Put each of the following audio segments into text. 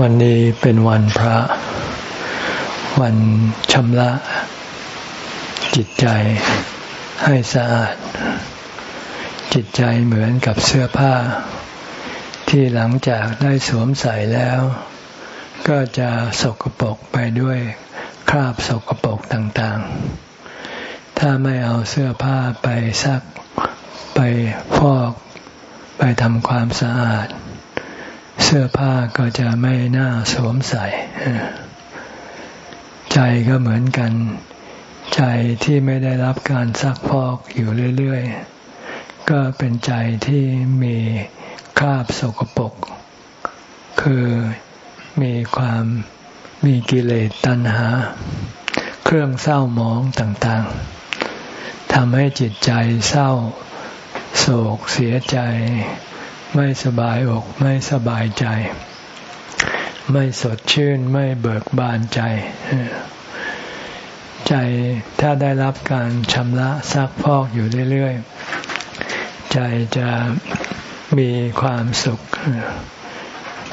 วันนี้เป็นวันพระ วันชำระ จิตใจให้สะอาด จิตใจเหมือนกับเสื้อผ้า ที่หลังจากได้สวมใส่แล้ว ก็จะสกปรกไปด้วยคราบสกปรกต่างๆ ถ้าไม่เอาเสื้อผ้าไปซัก ไปฟอก ไปทำความสะอาด สื้อผ้าก็จะไม่น่าสวมใส่ใจก็เหมือนกัน ใจที่ไม่ได้รับการซักพอกอยู่เรื่อยๆ ก็เป็นใจที่มีคราบสกปรกคือมีความมีกิเลสตัณหา เครื่องเศร้าหมองต่างๆทำให้จิตใจเศร้า โศกเสียใจ ไม่สบายอกไม่สบายใจ ไม่สดชื่นไม่เบิกบานใจ ใจถ้าได้รับการชำระซักพอกอยู่เรื่อยๆ ใจจะมีความสุข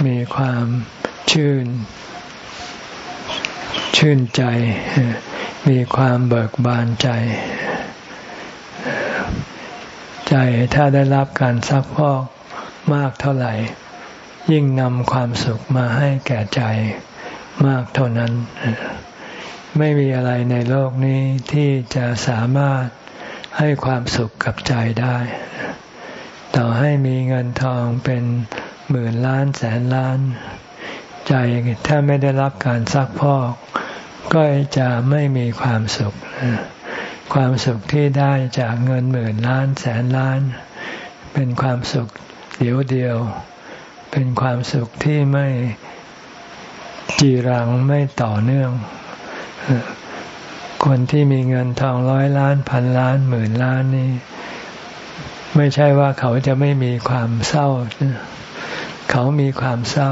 มีความชื่น ชื่นใจ มีความเบิกบานใจ ใจถ้าได้รับการซักพอก มากเท่าไหร่ ยิ่งนำความสุขมาให้แก่ใจมากเท่านั้น ไม่มีอะไรในโลกนี้ที่จะสามารถให้ความสุขกับใจได้ ต่อให้มีเงินทองเป็นหมื่นล้านแสนล้าน ใจถ้าไม่ได้รับการซักพอก ก็จะไม่มีความสุข ความสุขที่ได้จากเงินหมื่นล้านแสนล้าน เป็นความสุข เดียวเดียว เป็นความสุขที่ไม่จีรังไม่ต่อเนื่อง คนที่มีเงินทองร้อยล้านพันล้านหมื่นล้านนี่ ไม่ใช่ว่าเขาจะไม่มีความเศร้า เขามีความเศร้า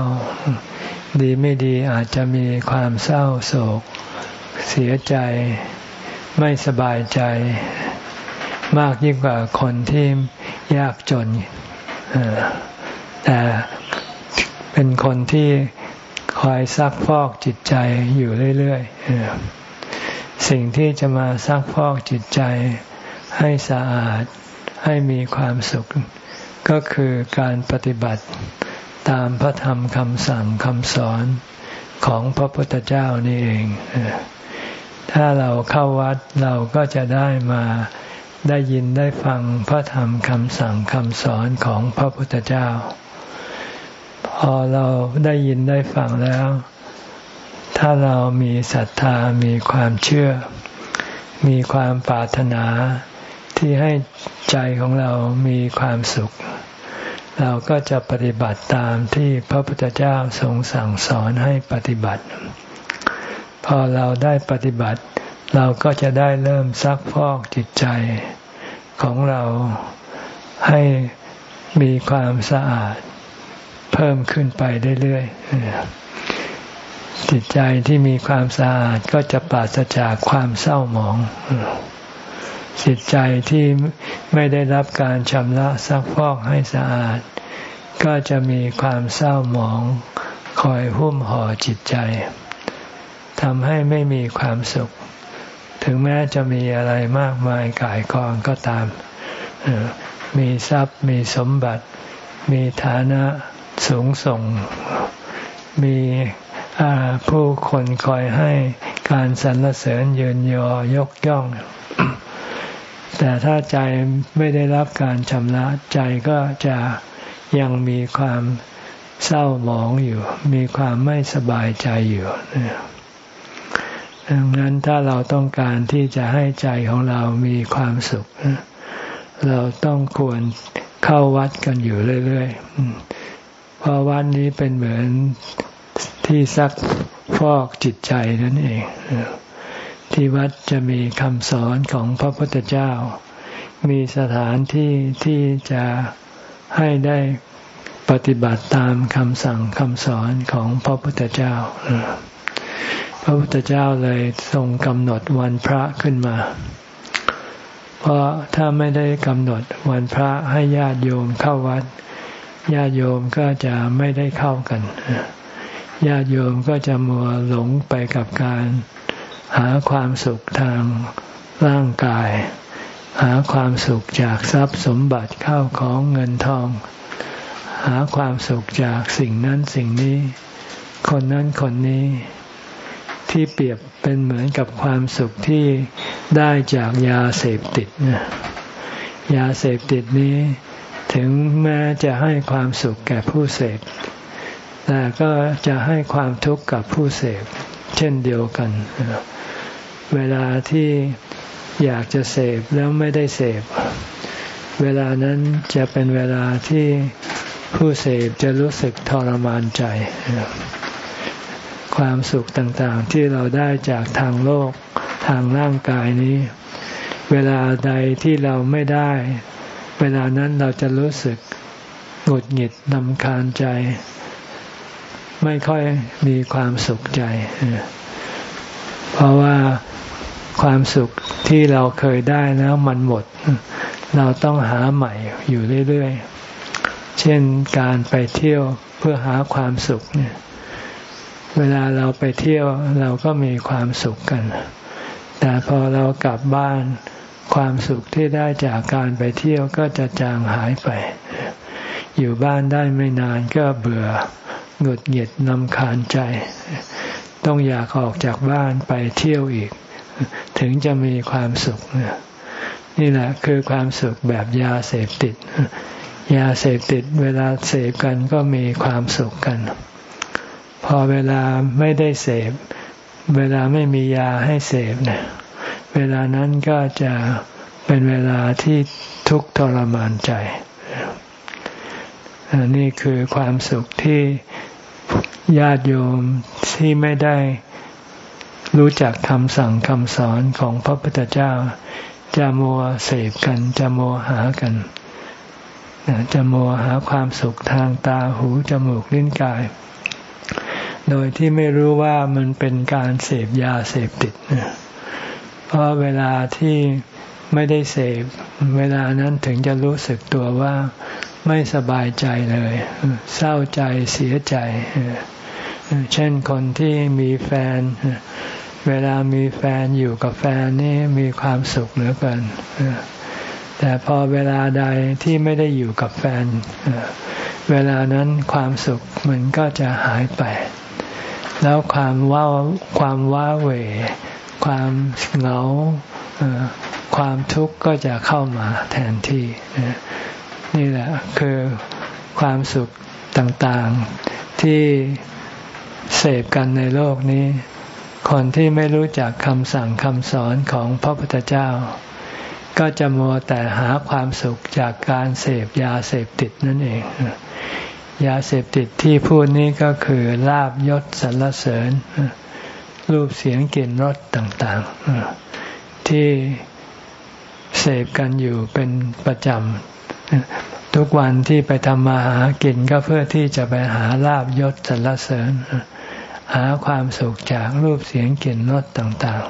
ดีไม่ดีอาจจะมีความเศร้าโศก เสียใจ ไม่สบายใจ มากยิ่งกว่าคนที่ยากจน แต่เป็นคนที่คอยซักฟอกจิตใจอยู่เรื่อยๆสิ่งที่จะมาซักฟอกจิตใจให้สะอาดให้มีความสุข ก็คือการปฏิบัติตามพระธรรมคำสั่งคำสอนของพระพุทธเจ้านี่เอง ถ้าเราเข้าวัดเราก็จะได้มา ได้ยินได้ฟังพระธรรมคำสั่งคำสอนของพระพุทธเจ้า พอเราได้ยินได้ฟังแล้ว ถ้าเรามีศรัทธามีความเชื่อ มีความปรารถนาที่ให้ใจของเรามีความสุข เราก็จะปฏิบัติตามที่พระพุทธเจ้าทรงสั่งสอนให้ปฏิบัติ พอเราได้ปฏิบัติ เราก็จะได้เริ่มซักฟอกจิตใจของเราให้มีความสะอาด เพิ่มขึ้นไปเรื่อยๆจิตใจที่มีความสะอาดก็จะปราศจากความเศร้าหมองจิตใจที่ไม่ได้รับการชำระซักฟอกให้สะอาด ก็จะมีความเศร้าหมอง คอยหุ้มห่อจิตใจทำให้ไม่มีความสุข ถึงแม้จะมีอะไรมากมายกายกองก็ตาม มีทรัพย์มีสมบัติ มีฐานะสูงส่ง มีผู้คนคอยให้การสรรเสริญเยืนยอยกย่อง แต่ถ้าใจไม่ได้รับการชำระใจก็จะยังมีความเศร้าหมองอยู่ มีความไม่สบายใจอยู่ ดังนั้นถ้าเราต้องการที่จะให้ใจของเรามีความสุข เราต้องควรเข้าวัดกันอยู่เรื่อยๆเพราะวัดนี้เป็นเหมือนที่ซักฟอกจิตใจนั่นเองที่วัดจะมีคำสอนของพระพุทธเจ้า มีสถานที่ที่จะให้ได้ปฏิบัติตามคำสั่งคำสอนของพระพุทธเจ้า ระพุทธเจ้าเลยทรงกำหนดวันพระขึ้นมา เพราะถ้าไม่ได้กำหนดวันพระให้ญาติโยมเข้าวัด ญาติโยมก็จะไม่ได้เข้ากันญาติโยมก็จะมัวหลงไปกับการหาความสุขทางร่างกาย หาความสุขจากทรัพย์สมบัติเข้าของเงินทอง หาความสุขจากสิ่งนั้นสิ่งนี้ คนนั้นคนนี้ ที่เปรียบเป็นเหมือนกับความสุขที่ได้จากยาเสพติดยาเสพติดนี้ ถึงแม้จะให้ความสุขแก่ผู้เสพ แต่ก็จะให้ความทุกข์กับผู้เสพ เช่นเดียวกัน เวลาที่อยากจะเสพแล้วไม่ได้เสพ เวลานั้นจะเป็นเวลาที่ผู้เสพจะรู้สึกทรมานใจ ความสุขต่างๆ ที่เราได้จากทางโลกทางร่างกายนี้ เวลาใดที่เราไม่ได้ เวลานั้นเราจะรู้สึกหงุดหงิดนำคาญใจ ไม่ค่อยมีความสุขใจ เพราะว่าความสุขที่เราเคยได้แล้วมันหมด เราต้องหาใหม่อยู่เรื่อยๆ เช่นการไปเที่ยวเพื่อหาความสุขเนี่ย เวลาเราไปเที่ยวเราก็มีความสุขกัน แต่พอเรากลับบ้านความสุขที่ได้จากการไปเที่ยวก็จะจางหายไป อยู่บ้านได้ไม่นานก็เบื่อหงุดหงิดนำคาญใจ ต้องอยากออกจากบ้านไปเที่ยวอีก ถึงจะมีความสุข นี่แหละคือความสุขแบบยาเสพติด ยาเสพติดเวลาเสพกันก็มีความสุขกัน พอเวลาไม่ได้เสพ เวลาไม่มียาให้เสพเนี่ยเวลานั้นก็จะเป็นเวลาที่ทุกข์ทรมานใจ นี่คือความสุขที่ญาติโยมที่ไม่ได้รู้จักคำสั่งคำสอนของพระพุทธเจ้า จะมัวเสพกัน จะมัวหากัน จะมัวหาความสุขทางตาหูจมูกลิ้นกาย โดยที่ไม่รู้ว่ามันเป็นการเสพยาเสพติด เพราะเวลาที่ไม่ได้เสพเวลานั้นถึงจะรู้สึกตัวว่าไม่สบายใจเลย เศร้าใจเสียใจ เช่นคนที่มีแฟน เวลามีแฟนอยู่กับแฟนนี่มีความสุขเหลือเกินแต่พอเวลาใดที่ไม่ได้อยู่กับแฟน เวลานั้นความสุขมันก็จะหายไป แล้วความว้าความว้าเหวความเหงาความทุกข์ก็จะเข้ามาแทนที่ นี่แหละคือความสุขต่างๆที่เสพกันในโลกนี้ คนที่ไม่รู้จักคำสั่งคำสอนของพระพุทธเจ้า ก็จะมัวแต่หาความสุขจากการเสพยาเสพติดนั่นเอง ยาเสพติดที่พูดนี้ก็คือลาบยศสรรเสริญ รูปเสียงกลิ่นรสต่างๆ ที่เสพกันอยู่เป็นประจำ ทุกวันที่ไปทำมาหากินก็เพื่อที่จะไปหาลาบยศสรรเสริญ หาความสุขจากรูปเสียงกลิ่นรสต่าง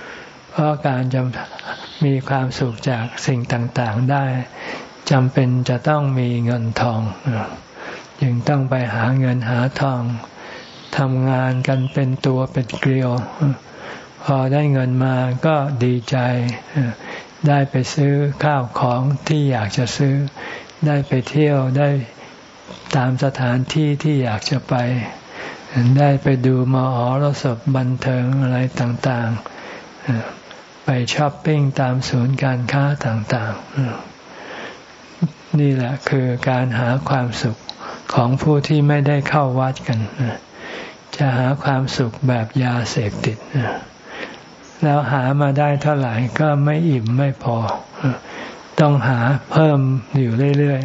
ๆ เพราะการจะมีความสุขจากสิ่งต่างๆได้จำเป็นจะต้องมีเงินทอง จึงต้องไปหาเงินหาทองทำงานกันเป็นตัวเป็นเกลียว พอได้เงินมาก็ดีใจ ได้ไปซื้อข้าวของที่อยากจะซื้อ ได้ไปเที่ยวได้ตามสถานที่ที่อยากจะไป ได้ไปดูมหรสพบันเทิงอะไรต่างๆ ไปช้อปปิ้งตามศูนย์การค้าต่างๆ นี่แหละคือการหาความสุข ของผู้ที่ไม่ได้เข้าวัดกัน จะหาความสุขแบบยาเสพติด แล้วหามาได้เท่าไหร่ก็ไม่อิ่มไม่พอ ต้องหาเพิ่มอยู่เรื่อย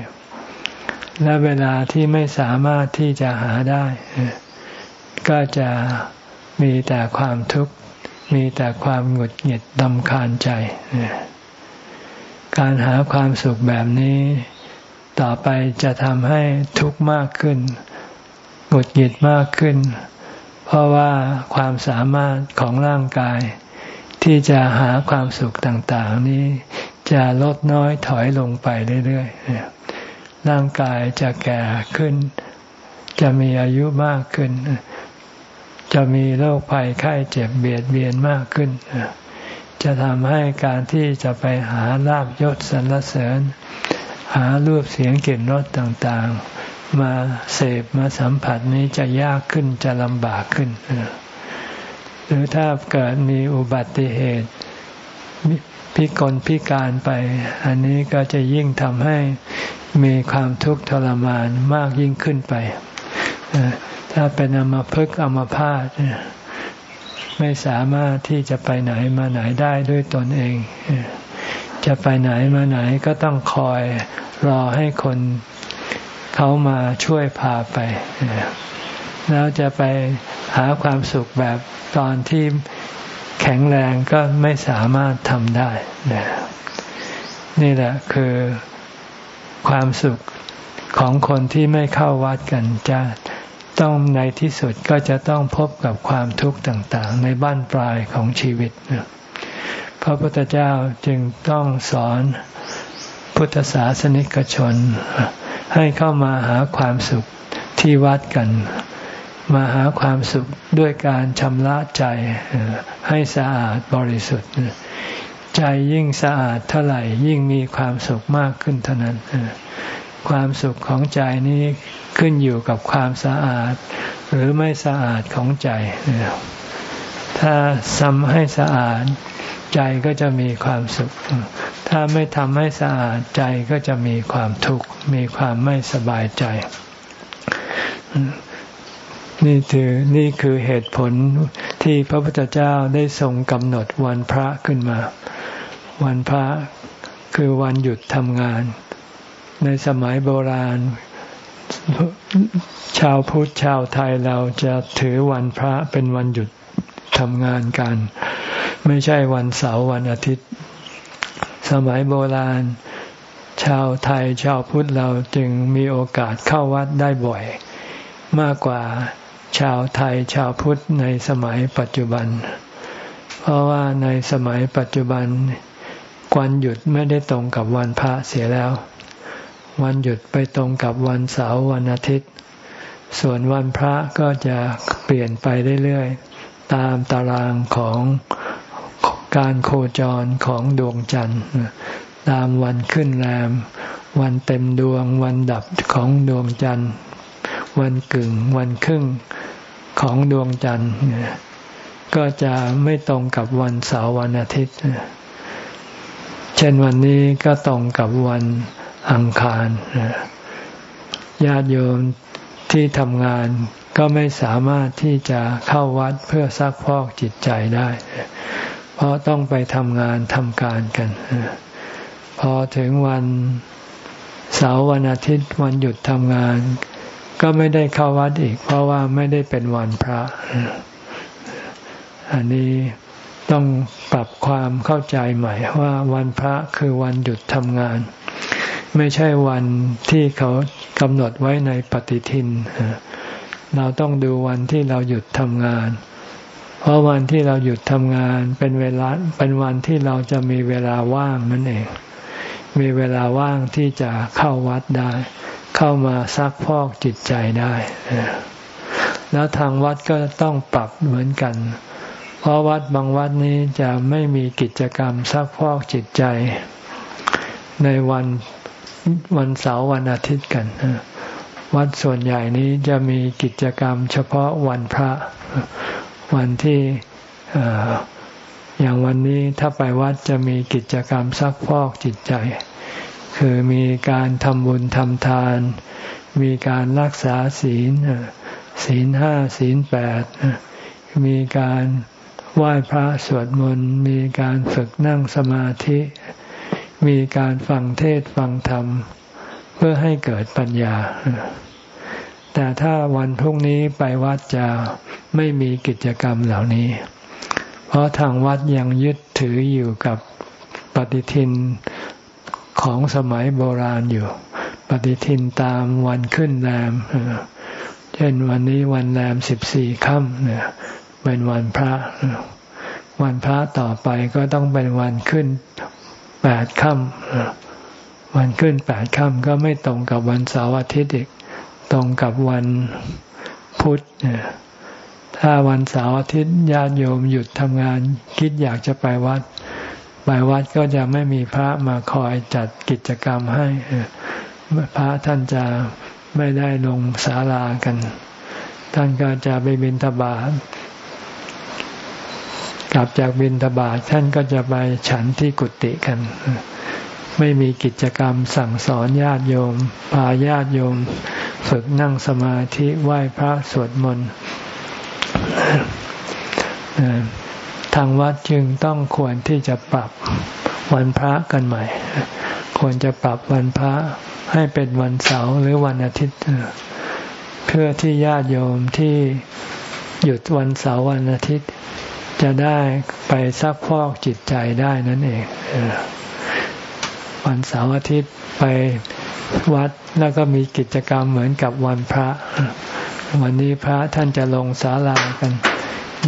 ๆ และเวลาที่ไม่สามารถที่จะหาได้ ก็จะมีแต่ความทุกข์มีแต่ความหงุดหงิดดำคาญใจ การหาความสุขแบบนี้ ต่อไปจะทำให้ทุกข์มากขึ้นหงุดหงิดมากขึ้น เพราะว่าความสามารถของร่างกาย ที่จะหาความสุขต่างๆ นี้จะลดน้อยถอยลงไปเรื่อยๆ ร่างกายจะแก่ขึ้น จะมีอายุมากขึ้น จะมีโรคภัยไข้เจ็บเบียดเบียนมากขึ้น จะทำให้การที่จะไปหาลาบยศสรรเสริญ หารูปเสียงกลิ่นรสต่างๆ มาเสพมาสัมผัสนี้จะยากขึ้นจะลำบากขึ้น หรือถ้าเกิดมีอุบัติเหตุพิกลพิการไป อันนี้ก็จะยิ่งทำให้มีความทุกข์ทรมานมากยิ่งขึ้นไป ถ้าเป็นอมภพอมภาตไม่สามารถที่จะไปไหนมาไหนได้ด้วยตนเอง จะไปไหนมาไหนก็ต้องคอยรอให้คนเขามาช่วยพาไปแล้วจะไปหาความสุขแบบตอนที่แข็งแรงก็ไม่สามารถทำได้นี่แหละคือความสุขของคนที่ไม่เข้าวัดกันจะต้องในที่สุดก็จะต้องพบกับความทุกข์ต่าง ๆ ในบ้านปลายของชีวิต พระพุทธเจ้าจึงต้องสอนพุทธศาสนิกชน ให้เข้ามาหาความสุขที่วัดกัน มาหาความสุขด้วยการชำระใจให้สะอาดบริสุทธิ์ ใจยิ่งสะอาดเท่าไหร่ยิ่งมีความสุขมากขึ้นเท่านั้นความสุขของใจนี้ขึ้นอยู่กับความสะอาด หรือไม่สะอาดของใจ ถ้าทำให้สะอาด ใจก็จะมีความสุข ถ้าไม่ทำให้สะอาดใจก็จะมีความทุกข์ มีความไม่สบายใจ นี่คือนี่คือเหตุผลที่พระพุทธเจ้าได้ทรงกำหนดวันพระขึ้นมา วันพระคือวันหยุดทำงาน ในสมัยโบราณ ชาวพุทธชาวไทยเราจะถือวันพระเป็นวันหยุดทำงานกัน ไม่ใช่วันเสาร์วันอาทิตย์ สมัยโบราณ ชาวไทยชาวพุทธเราจึงมีโอกาสเข้าวัดได้บ่อย มากกว่าชาวไทยชาวพุทธในสมัยปัจจุบัน เพราะว่าในสมัยปัจจุบันวันหยุดไม่ได้ตรงกับวันพระเสียแล้ว วันหยุดไปตรงกับวันเสาร์วันอาทิตย์ ส่วนวันพระก็จะเปลี่ยนไปเรื่อยๆ ตามตารางของ การโคจรของดวงจันทร์ตามวันขึ้นแรม วันเต็มดวง วันดับของดวงจันทร์ วันกึ่ง วันครึ่งของดวงจันทร์ก็จะไม่ตรงกับวันเสาร์วันอาทิตย์ เช่นวันนี้ก็ตรงกับวันอังคารญาติโยมที่ทำงานก็ไม่สามารถที่จะเข้าวัดเพื่อซักพอกจิตใจได้ เพราะต้องไปทำงานทำการกัน พอถึงวันเสาร์วันอาทิตย์วันหยุดทำงาน ก็ไม่ได้เข้าวัดอีก เพราะว่าไม่ได้เป็นวันพระ อันนี้ต้องปรับความเข้าใจใหม่ว่าวันพระคือวันหยุดทำงาน ไม่ใช่วันที่เขากำหนดไว้ในปฏิทิน เราต้องดูวันที่เราหยุดทำงาน ราะวันที่เราหยุดทำงานเป็นเวลาเป็นวันที่เราจะมีเวลาว่างนั่นเอง มีเวลาว่างที่จะเข้าวัดได้ เข้ามาซักพอกจิตใจได้ แล้วทางวัดก็ต้องปรับเหมือนกัน เพราะวัดบางวัดนี้จะไม่มีกิจกรรมซักพอกจิตใจ ในวันวันเสาร์วันอาทิตย์กันวัดส่วนใหญ่นี้จะมีกิจกรรมเฉพาะวันพระ วันที่อย่างวันนี้ถ้าไปวัดจะมีกิจกรรมซักพอกจิตใจ คือมีการทำบุญทำทาน มีการรักษาศีลศีลห้าศีลแปดมีการไหว้พระสวดมนต์มีการฝึกนั่งสมาธิ มีการฟังเทศฟังธรรม เพื่อให้เกิดปัญญา แต่ถ้าวันพรุ่งนี้ไปวัดจะไม่มีกิจกรรมเหล่านี้ เพราะทางวัดยังยึดถืออยู่กับปฏิทินของสมัยโบราณอยู่ ปฏิทินตามวันขึ้นแรมเช่นวันนี้วันแรมสิบสี่ค่ำเนี่ยเป็นวันพระ วันพระต่อไปก็ต้องเป็นวันขึ้นแปดค่ำวันขึ้นแปดค่ำก็ไม่ตรงกับวันเสาร์อาทิตย์อีก ตรงกับวันพุธถ้าวันเสาร์อาทิตย์ญาติโยมหยุดทำงาน คิดอยากจะไปวัด ไปวัดก็จะไม่มีพระมาคอยจัดกิจกรรมให้พระท่านจะไม่ได้ลงศาลากัน ท่านก็จะไปบิณฑบาตกลับจากบิณฑบาตท่านก็จะไปฉันที่กุฏิกัน ไม่มีกิจกรรมสั่งสอนญาติโยม พาญาติโยม ฝึกนั่งสมาธิไหว้พระสวดมนต์ทางวัดจึงต้องควรที่จะปรับวันพระกันใหม่ ควรจะปรับวันพระให้เป็นวันเสาร์หรือวันอาทิตย์ เพื่อที่ญาติโยมที่หยุดวันเสาร์วันอาทิตย์ จะได้ไปซักพอกจิตใจได้นั่นเอง วันเสาร์อาทิตย์ไปวัดแล้วก็มีกิจกรรมเหมือนกับวันพระ วันนี้พระท่านจะลงศาลากัน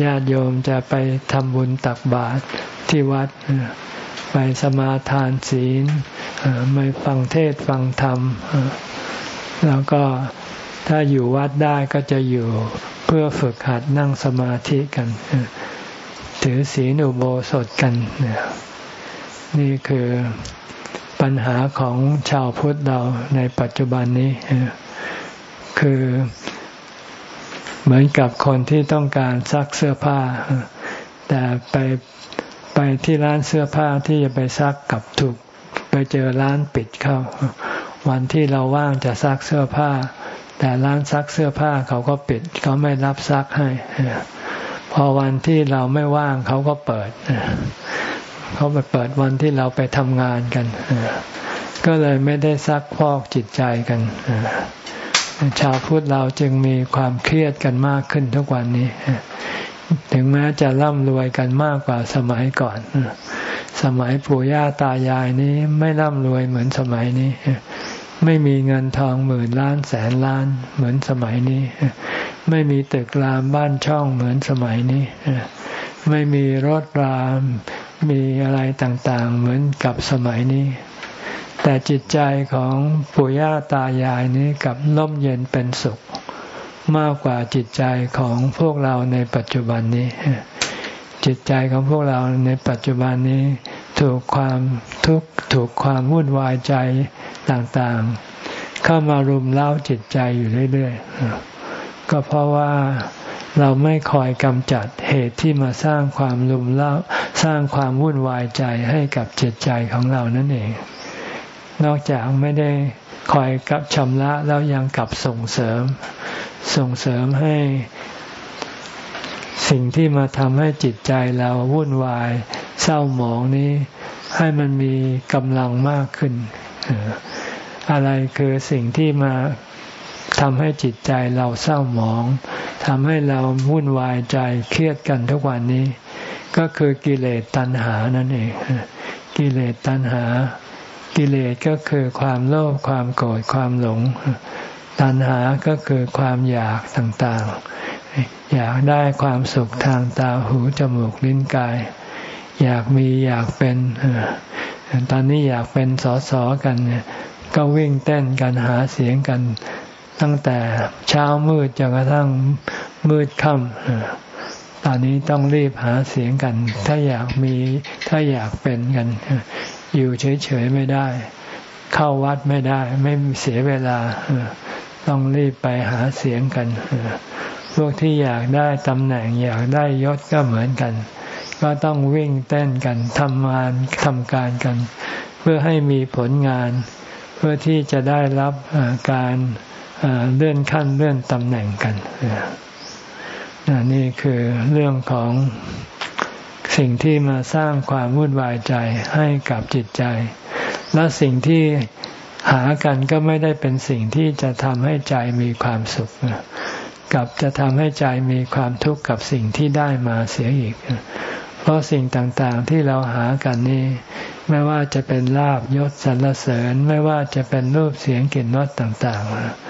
ญาติโยมจะไปทำบุญตักบาตรที่วัด ไปสมาทานศีลไม่ฟังเทศฟังธรรม แล้วก็ถ้าอยู่วัดได้ก็จะอยู่เพื่อฝึกหัดนั่งสมาธิกัน ถือศีลอุโบสถกัน นี่คือ ปัญหาของชาวพุทธเราในปัจจุบันนี้คือเหมือนกับคนที่ต้องการซักเสื้อผ้า แต่ไปไปที่ร้านเสื้อผ้าที่จะไปซักกับถูกไปเจอร้านปิดเข้า วันที่เราว่างจะซักเสื้อผ้า แต่ร้านซักเสื้อผ้าเขาก็ปิดเขาไม่รับซักให้พอวันที่เราไม่ว่างเขาก็เปิด เขาไปเปิดวันที่เราไปทำงานกัน ก็เลยไม่ได้ซักพอกจิตใจกันชาวพุทธเราจึงมีความเครียดกันมากขึ้นทุกวันนี้ ถึงแม้จะร่ำรวยกันมากกว่าสมัยก่อน สมัยปู่ย่าตายายนี้ไม่ร่ำรวยเหมือนสมัยนี้ ไม่มีเงินทองหมื่นล้านแสนล้านเหมือนสมัยนี้ ไม่มีตึกรามบ้านช่องเหมือนสมัยนี้ ไม่มีรถราม มีอะไรต่างๆ เหมือนกับสมัยนี้ แต่จิตใจของปู่ย่าตายายนี้กับน่มเย็นเป็นสุข มากกว่าจิตใจของพวกเราในปัจจุบันนี้ จิตใจของพวกเราในปัจจุบันนี้ ถูกความทุกข์ถูกความวุ่นวายใจต่างๆ เข้ามารุมเล้าจิตใจอยู่เรื่อยๆก็เพราะว่า เราไม่คอยกำจัดเหตุที่มาสร้างความรุมเล้าสร้างความวุ่นวายใจให้กับจิตใจของเรานั่นเอง นอกจากไม่ได้คอยกับชำระแล้วยังกลับส่งเสริม ส่งเสริมให้สิ่งที่มาทำให้จิตใจเราวุ่นวาย เศร้าหมองนี้ให้มันมีกำลังมากขึ้น อะไรคือสิ่งที่มาทำให้จิตใจเราเศร้าหมอง ทำให้เราวุ่นวายใจเครียดกันทุกวันนี้ ก็คือกิเลสตัณหานั่นเอง กิเลสตัณหา กิเลสก็คือความโลภความโกรธความหลง ตัณหาก็คือความอยากต่างๆ อยากได้ความสุขทางตาหูจมูกลิ้นกาย อยากมีอยากเป็น ตอนนี้อยากเป็นสอสอกันก็วิ่งเต้นกันหาเสียงกันตั้งแต่เช้ามืดจนกระทั่ง มืดค่ำตอนนี้ต้องรีบหาเสียงกัน ถ้าอยากมีถ้าอยากเป็นกัน อยู่เฉยๆไม่ได้ เข้าวัดไม่ได้ ไม่เสียเวลาต้องรีบไปหาเสียงกันพวกที่อยากได้ตำแหน่งอยากได้ยศก็เหมือนกัน ก็ต้องวิ่งเต้นกันทำงานทำการกัน เพื่อให้มีผลงาน เพื่อที่จะได้รับการเลื่อนขั้นเลื่อนตำแหน่งกัน นี่คือเรื่องของสิ่งที่มาสร้างความวุ่นวายใจให้กับจิตใจ และสิ่งที่หากันก็ไม่ได้เป็นสิ่งที่จะทำให้ใจมีความสุขกับจะทำให้ใจมีความทุกข์กับสิ่งที่ได้มาเสียอีก เพราะสิ่งต่างๆที่เราหากันนี้ ไม่ว่าจะเป็นลาบยศสรรเสริญ ไม่ว่าจะเป็นรูปเสียงกลิ่นรสต่าง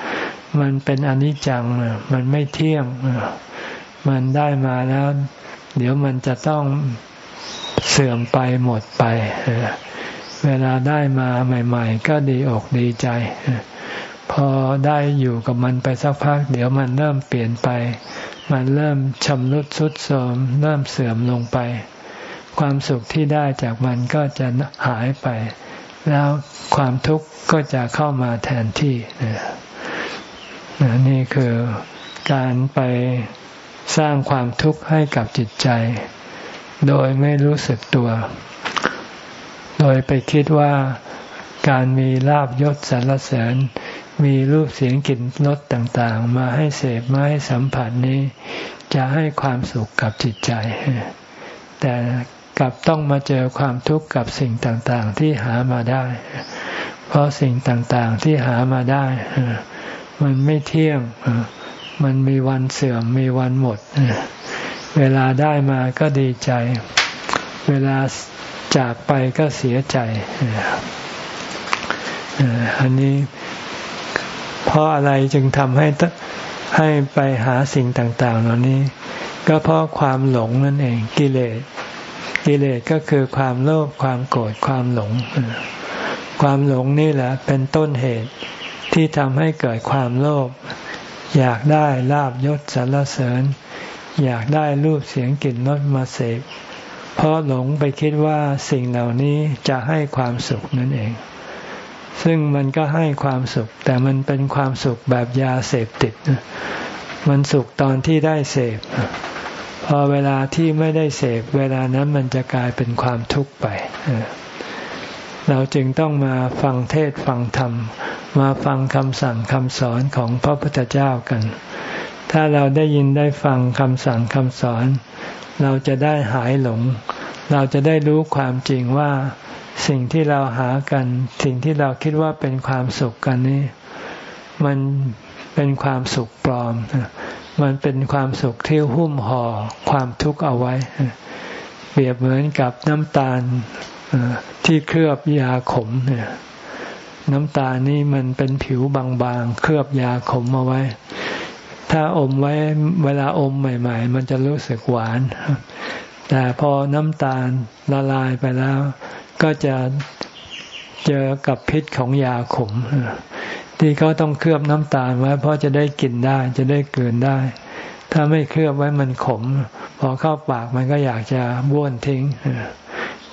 ๆ มันเป็นอนิจจังมันไม่เที่ยง มันได้มาแล้ว เดี๋ยวมันจะต้องเสื่อมไปหมดไป เวลาได้มาใหม่ ๆ ก็ดีอกดีใจ พอได้อยู่กับมันไปสักพัก เดี๋ยวมันเริ่มเปลี่ยนไป มันเริ่มชำรุดทรุดโทรมเริ่มเสื่อมลงไป ความสุขที่ได้จากมันก็จะหายไป แล้วความทุกข์ก็จะเข้ามาแทนที่นี่คือการไป สร้างความทุกข์ให้กับจิตใจ โดยไม่รู้สึกตัว โดยไปคิดว่าการมีลาบยศสรรเสริญ มีรูปเสียงกลิ่นรสต่างๆ มาให้เสพมาให้สัมผัสนี้ จะให้ความสุขกับจิตใจ แต่กลับต้องมาเจอความทุกข์กับสิ่งต่างๆ ที่หามาได้ เพราะสิ่งต่างๆที่หามาได้ มันไม่เที่ยง มันมีวันเสื่อมมีวันหมด เวลาได้มาก็ดีใจ เวลาจากไปก็เสียใจอันนี้เพราะอะไรจึงทำให้ให้ไปหาสิ่งต่าง ๆ เหล่านี้ ก็เพราะความหลงนั่นเองกิเลสกิเลสก็คือความโลภความโกรธความหลง ความหลงนี่แหละเป็นต้นเหตุที่ทำให้เกิดความโลภ อยากได้ลาบยศสรรเสริญ อยากได้รูปเสียงกลิ่นรสมาเสพเพราะหลงไปคิดว่าสิ่งเหล่านี้จะให้ความสุขนั่นเอง ซึ่งมันก็ให้ความสุข แต่มันเป็นความสุขแบบยาเสพติด มันสุขตอนที่ได้เสพ พอเวลาที่ไม่ได้เสพ เวลานั้นมันจะกลายเป็นความทุกข์ไป เราจึงต้องมาฟังเทศฟังธรรม มาฟังคำสั่งคำสอนของพระพุทธเจ้ากัน ถ้าเราได้ยินได้ฟังคำสั่งคำสอน เราจะได้หายหลง เราจะได้รู้ความจริงว่า สิ่งที่เราหากัน สิ่งที่เราคิดว่าเป็นความสุขกันนี้ มันเป็นความสุขปลอม มันเป็นความสุขที่หุ้มห่อความทุกข์เอาไว้ เปรียบเหมือนกับน้ำตาล ที่เคลือบยาขมเนี่ย น้ำตาลนี่มันเป็นผิวบางๆ เคลือบยาขมเอาไว้ ถ้าอมไว้เวลาอมใหม่ ๆ มันจะรู้สึกหวาน แต่พอน้ำตาลละลายไปแล้ว ก็จะเจอกับพิษของยาขมที่เขาต้องเคลือบน้ำตาลไว้ เพราะจะได้กินได้จะได้เกินได้ ถ้าไม่เคลือบไว้มันขม พอเข้าปากมันก็อยากจะบ้วนทิ้ง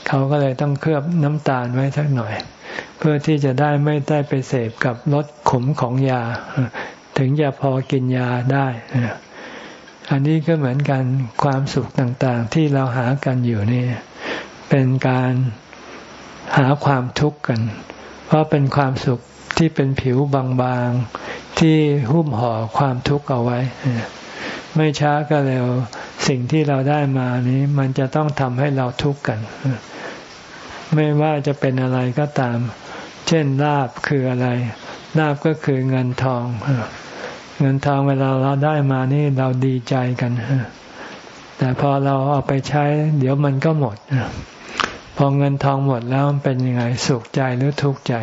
เขาก็เลยต้องเคลือบน้ำตาลไว้สักหน่อย เพื่อที่จะได้ไม่ได้ไปเสพกับรสขมของยา ถึงจะพอกินยาได้อันนี้ก็เหมือนกันความสุขต่างๆ ที่เราหากันอยู่นี่ เป็นการหาความทุกข์กัน เพราะเป็นความสุขที่เป็นผิวบางๆที่หุ้มห่อความทุกข์เอาไว้ ไม่ช้าก็เร็วสิ่งที่เราได้มานี้ มันจะต้องทำให้เราทุกข์กัน ไม่ว่าจะเป็นอะไรก็ตาม เช่นลาบคืออะไรลาบก็คือเงินทอง เงินทองเวลาเราได้มานี่เราดีใจกัน แต่พอเราเอาไปใช้ เดี๋ยวมันก็หมด พอเงินทองหมดแล้วมันเป็นยังไงสุขใจหรือทุกข์ใจ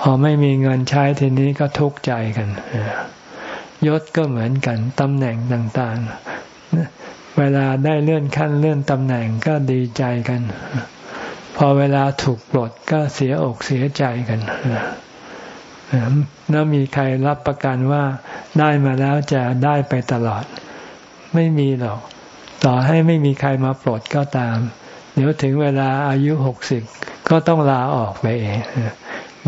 พอไม่มีเงินใช้ทีนี้ก็ทุกข์ใจกันยศก็เหมือนกันตำแหน่งต่าง ๆ เวลาได้เลื่อนขั้นเลื่อนตำแหน่งก็ดีใจกัน พอเวลาถูกปลดก็เสียอกเสียใจกันแล้วมีใครรับประกันว่าได้มาแล้วจะได้ไปตลอด ไม่มีหรอก ต่อให้ไม่มีใครมาปลดก็ตาม เดี๋ยวถึงเวลาอายุหกสิบก็ต้องลาออกไปเอง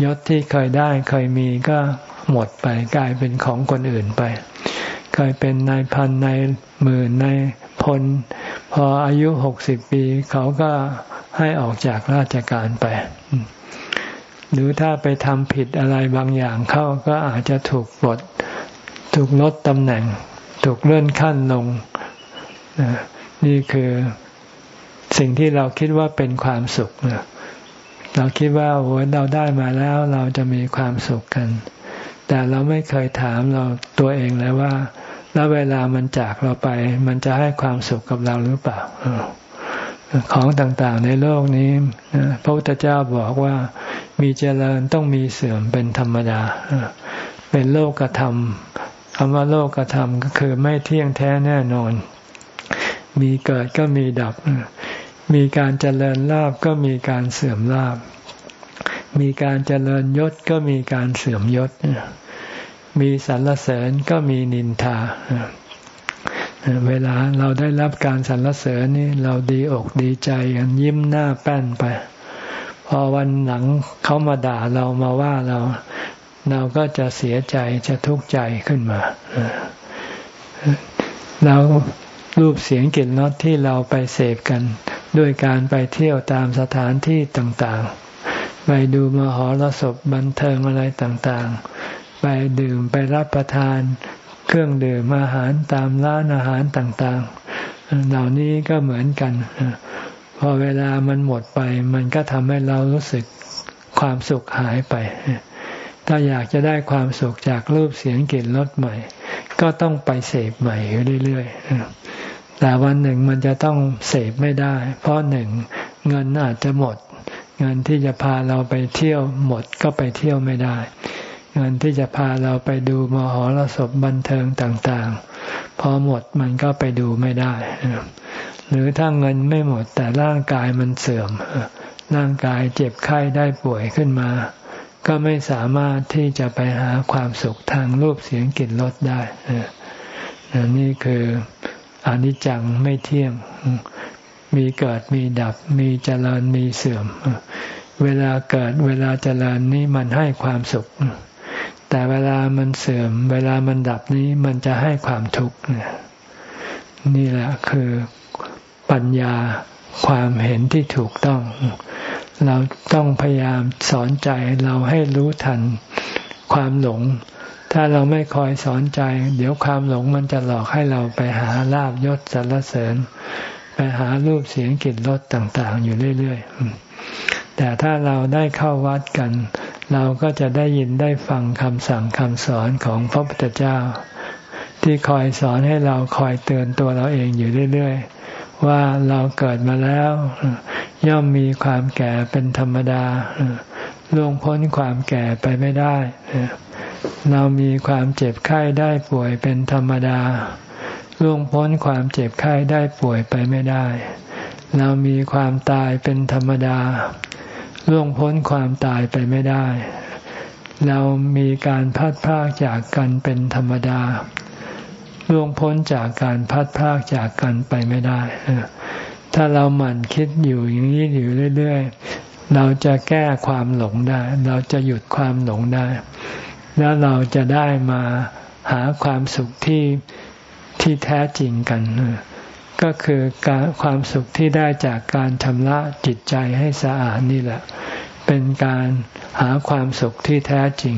ยศที่เคยได้เคยมีก็หมดไปกลายเป็นของคนอื่นไป เคยเป็นนายพันนายหมื่นนายพล ออายุหกสิบปี เขาก็ให้ออกจากราชการไป หรือถ้าไปทำผิดอะไรบางอย่างเข้าก็อาจจะถูกปลดถูกลดตำแหน่ง ถูกเลื่อนขั้นลง นี่คือสิ่งที่เราคิดว่าเป็นความสุขเราคิดว่าโอ้เราได้มาแล้วเราจะมีความสุขกัน แต่เราไม่เคยถามเราตัวเองเลยว่า แล้วเวลามันจากเราไป มันจะให้ความสุขกับเราหรือเปล่าของต่างๆในโลกนี้พระพุทธเจ้าบอกว่ามีเจริญต้องมีเสื่อมเป็นธรรมดา เป็นโลกธรรมคำว่าโลกธรรมก็คือไม่เที่ยงแท้แน่นอน มีเกิดก็มีดับ มีการเจริญลาบก็มีการเสื่อมลาบ มีการเจริญยศก็มีการเสื่อมยศ มีสรรเสริญก็มีนินทา เวลาเราได้รับการสรรเสริญนี่เราดีอกดีใจกันยิ้มหน้าแป้นไป พอวันหลังเขามาด่าเรามาว่าเราเราก็จะเสียใจจะทุกข์ใจขึ้นมาแล้วรูปเสียงกลิ่นรสที่เราไปเสพกัน ด้วยการไปเที่ยวตามสถานที่ต่างๆ ไปดูมหรสพบันเทิงอะไรต่างๆ ดื่มไปรับประทาน เครื่องดื่มอาหารตามร้านอาหารต่างๆ เหล่านี้ก็เหมือนกัน พอเวลามันหมดไป มันก็ทำให้เรารู้สึกความสุขหายไป ถ้าอยากจะได้ความสุขจากรูปเสียงกลิ่นรสใหม่ ก็ต้องไปเสพใหม่อยู่เรื่อยๆ แต่วันหนึ่งมันจะต้องเสพไม่ได้ เพราะหนึ่งเงินอาจจะหมด เงินที่จะพาเราไปเที่ยวหมดก็ไปเที่ยวไม่ได้ เงินที่จะพาเราไปดูมหรสพบันเทิงต่างๆ พอหมดมันก็ไปดูไม่ได้ หรือถ้าเงินไม่หมดแต่ร่างกายมันเสื่อม ร่างกายเจ็บไข้ได้ป่วยขึ้นมา ก็ไม่สามารถที่จะไปหาความสุขทางรูปเสียงกลิ่นรสได้นี่คืออนิจจังไม่เที่ยง มีเกิดมีดับ มีเจริญมีเสื่อม เวลาเกิดเวลาเจริญนี่มันให้ความสุข แต่เวลามันเสื่อม เวลามันดับนี้มันจะให้ความทุกข์นี่แหละคือปัญญาความเห็นที่ถูกต้อง เราต้องพยายามสอนใจเราให้รู้ทันความหลง ถ้าเราไม่คอยสอนใจ เดี๋ยวความหลงมันจะหลอกให้เราไปหาลาบยศสรรเสริญ ไปหารูปเสียงกลิ่นรสต่าง ๆ อยู่เรื่อย ๆ แต่ถ้าเราได้เข้าวัดกัน เราก็จะได้ยินได้ฟังคำสั่งคำสอนของพระพุทธเจ้า ที่คอยสอนให้เราคอยเตือนตัวเราเองอยู่เรื่อยๆ ว่าเราเกิดมาแล้ว ย่อมมีความแก่เป็นธรรมดาล่วงพ้นความแก่ไปไม่ได้ เรามีความเจ็บไข้ได้ป่วยเป็นธรรมดาล่วงพ้นความเจ็บไข้ได้ป่วยไปไม่ได้ เรามีความตายเป็นธรรมดา ล่วงพ้นความตายไปไม่ได้ เรามีการพัดพากจากกันเป็นธรรมดา ล่วงพ้นจากการพัดพากจากกันไปไม่ได้ ถ้าเราหมั่นคิดอยู่อย่างนี้อยู่เรื่อยๆ เราจะแก้ความหลงได้ เราจะหยุดความหลงได้ แล้วเราจะได้มาหาความสุขที่ที่แท้จริงกัน ก็คือการความสุขที่ได้จากการชำระจิตใจให้สะอาดนี่แหละ เป็นการหาความสุขที่แท้จริง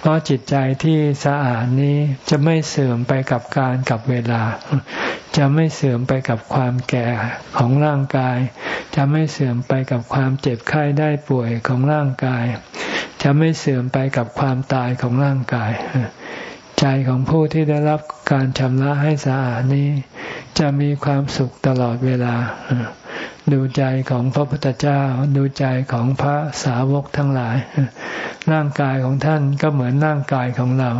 เพราะจิตใจที่สะอาดนี้จะไม่เสื่อมไปกับการกับเวลา จะไม่เสื่อมไปกับความแก่ของร่างกาย จะไม่เสื่อมไปกับความเจ็บไข้ได้ป่วยของร่างกาย จะไม่เสื่อมไปกับความตายของร่างกาย ใจของผู้ที่ได้รับการชำระให้สะอาดนี้ จะมีความสุขตลอดเวลา ดูใจของพระพุทธเจ้า ดูใจของพระสาวกทั้งหลาย ร่างกายของท่านก็เหมือนร่างกายของเรา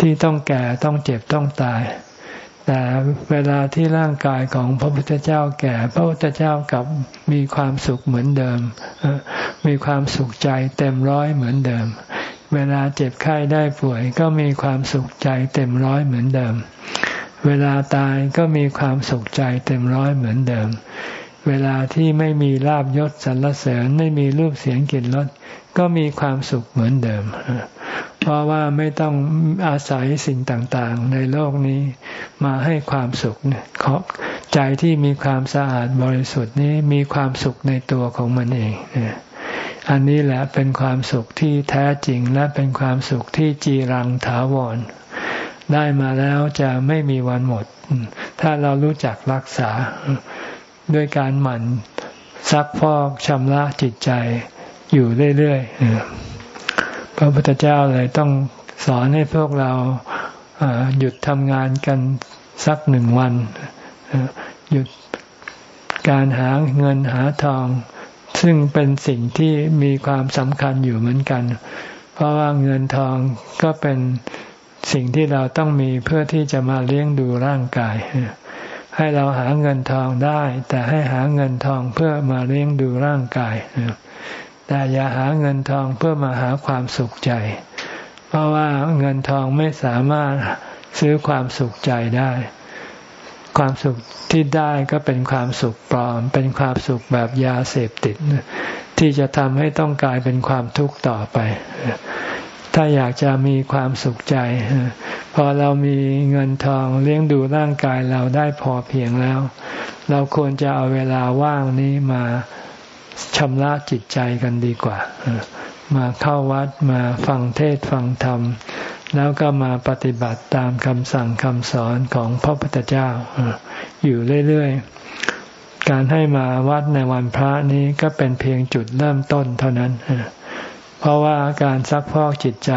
ที่ต้องแก่ต้องเจ็บต้องตาย แต่เวลาที่ร่างกายของพระพุทธเจ้าแก่พระพุทธเจ้ากับมีความสุขเหมือนเดิม มีความสุขใจเต็มร้อยเหมือนเดิม เวลาเจ็บไข้ได้ป่วยก็มีความสุขใจเต็มร้อยเหมือนเดิม เวลาตายก็มีความสุขใจเต็มร้อยเหมือนเดิม เวลาที่ไม่มีลาบยศสรรเสริญไม่มีรูปเสียงกลิ่นรสก็มีความสุขเหมือนเดิม เพราะว่าไม่ต้องอาศัยสิ่งต่างๆ ในโลกนี้มาให้ความสุขขาใจที่มีความสะอาดบริสุทธิ์นี้มีความสุขในตัวของมันเอง อันนี้แหละเป็นความสุขที่แท้จริงและเป็นความสุขที่จีรังถาวร ได้มาแล้วจะไม่มีวันหมด ถ้าเรารู้จักรักษา ด้วยการหมั่นซักพอกชำระจิตใจอยู่เรื่อยๆพระพุทธเจ้าเลยต้องสอนให้พวกเราหยุดทำงานกันสักหนึ่งวันหยุดการหาเงินหาทอง ซึ่งเป็นสิ่งที่มีความสำคัญอยู่เหมือนกัน เพราะว่าเงินทองก็เป็นสิ่งที่เราต้องมีเพื่อที่จะมาเลี้ยงดูร่างกาย ให้เราหาเงินทองได้ แต่ให้หาเงินทองเพื่อมาเลี้ยงดูร่างกาย แต่อย่าหาเงินทองเพื่อมาหาความสุขใจ เพราะว่าเงินทองไม่สามารถซื้อความสุขใจได้ ความสุขที่ได้ก็เป็นความสุขปลอม เป็นความสุขแบบยาเสพติด ที่จะทำให้ต้องกลายเป็นความทุกข์ต่อไป ถ้าอยากจะมีความสุขใจ พอเรามีเงินทองเลี้ยงดูร่างกายเราได้พอเพียงแล้ว เราควรจะเอาเวลาว่างนี้มาชำระจิตใจกันดีกว่า มาเข้าวัดมาฟังเทศฟังธรรม แล้วก็มาปฏิบัติตามคำสั่งคำสอนของพระพุทธเจ้า อยู่เรื่อยๆ การให้มาวัดในวันพระนี้ก็เป็นเพียงจุดเริ่มต้นเท่านั้น เพราะว่าการซักพอกจิตใจ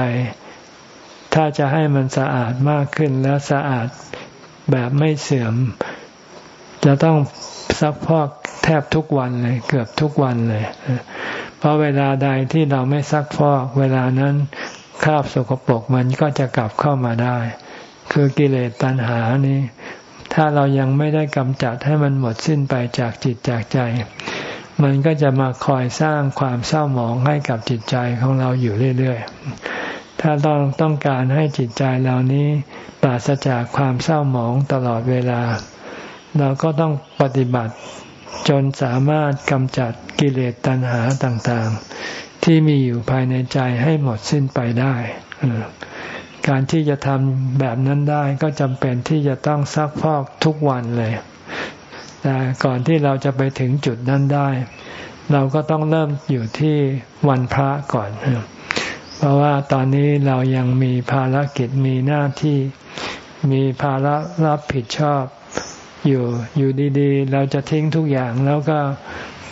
ถ้าจะให้มันสะอาดมากขึ้นแล้วสะอาดแบบไม่เสื่อม จะต้องซักพอก แทบทุกวันเลย เกือบทุกวันเลย เพราะเวลาใดที่เราไม่ซักพอก เวลานั้นคราบสกปรกมันก็จะกลับเข้ามาได้ คือกิเลสตัณหานี้ ถ้าเรายังไม่ได้กำจัดให้มันหมดสิ้นไปจากจิตจากใจ มันก็จะมาคอยสร้างความเศร้าหมองให้กับจิตใจของเราอยู่เรื่อยๆ ถ้าต้องต้องการให้จิตใจเหล่านี้ปราศจากความเศร้าหมองตลอดเวลา เราก็ต้องปฏิบัติ จนสามารถกำจัดกิเลสตัณหาต่างๆ ที่มีอยู่ภายในใจให้หมดสิ้นไปได้ การที่จะทำแบบนั้นได้ก็จำเป็นที่จะต้องซักพอกทุกวันเลย แต่ก่อนที่เราจะไปถึงจุดนั้นได้ เราก็ต้องเริ่มอยู่ที่วันพระก่อน เพราะว่าตอนนี้เรายังมีภารกิจมีหน้าที่มีภาระรับผิดชอบ อยู่อยู่ดีๆ เราจะทิ้งทุกอย่างแล้วก็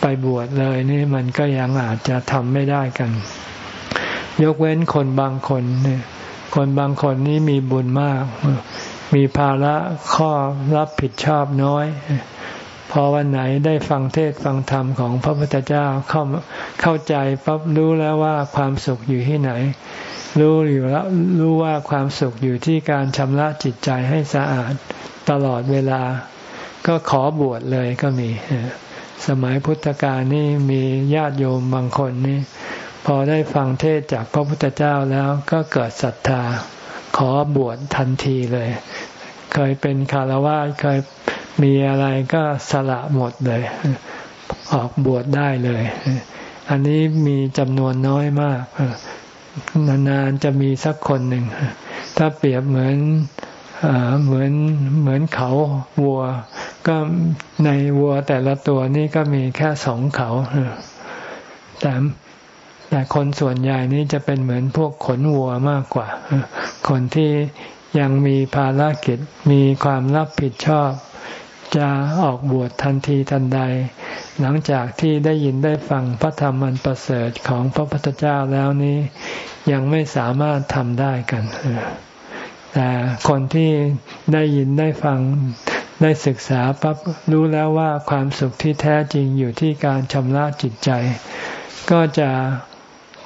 ไปบวชเลยนี่มันก็ยังอาจจะทำไม่ได้กัน ยกเว้นคนบางคนเนี่ยคนบางคนนี่มีบุญมาก มีภาระข้อรับผิดชอบน้อย พอวันไหนได้ฟังเทศฟังธรรมของพระพุทธเจ้าเข้าเข้าใจปั๊บรู้แล้วว่าความสุขอยู่ที่ไหน รู้อยู่แล้วรู้ว่าความสุขอยู่ที่การชำระจิตใจให้สะอาดตลอดเวลา ก็ขอบวชเลยก็มี สมัยพุทธกาลนี่มีญาติโยมบางคนนี่พอได้ฟังเทศจากพระพุทธเจ้าแล้วก็เกิดศรัทธา ขอบวชทันทีเลย เคยเป็นคารวะเคยมีอะไรก็สละหมดเลย ออกบวชได้เลย อันนี้มีจำนวนน้อยมากนานๆจะมีสักคนหนึ่ง ถ้าเปรียบเหมือน เหมือนเหมือนเขาวัว ก็ในวัวแต่ละตัวนี่ก็มีแค่สองเขาแต่แต่คนส่วนใหญ่นี่จะเป็นเหมือนพวกขนวัวมากกว่า คนที่ยังมีภารกิจมีความรับผิดชอบ จะออกบวชทันทีทันใด หลังจากที่ได้ยินได้ฟังพระธรรมอันประเสริฐของพระพุทธเจ้าแล้วนี้ ยังไม่สามารถทำได้กัน แต่คนที่ได้ยินได้ฟังได้ศึกษาปั๊บรู้แล้วว่าความสุขที่แท้จริงอยู่ที่การชำระจิตใจ ก็จะ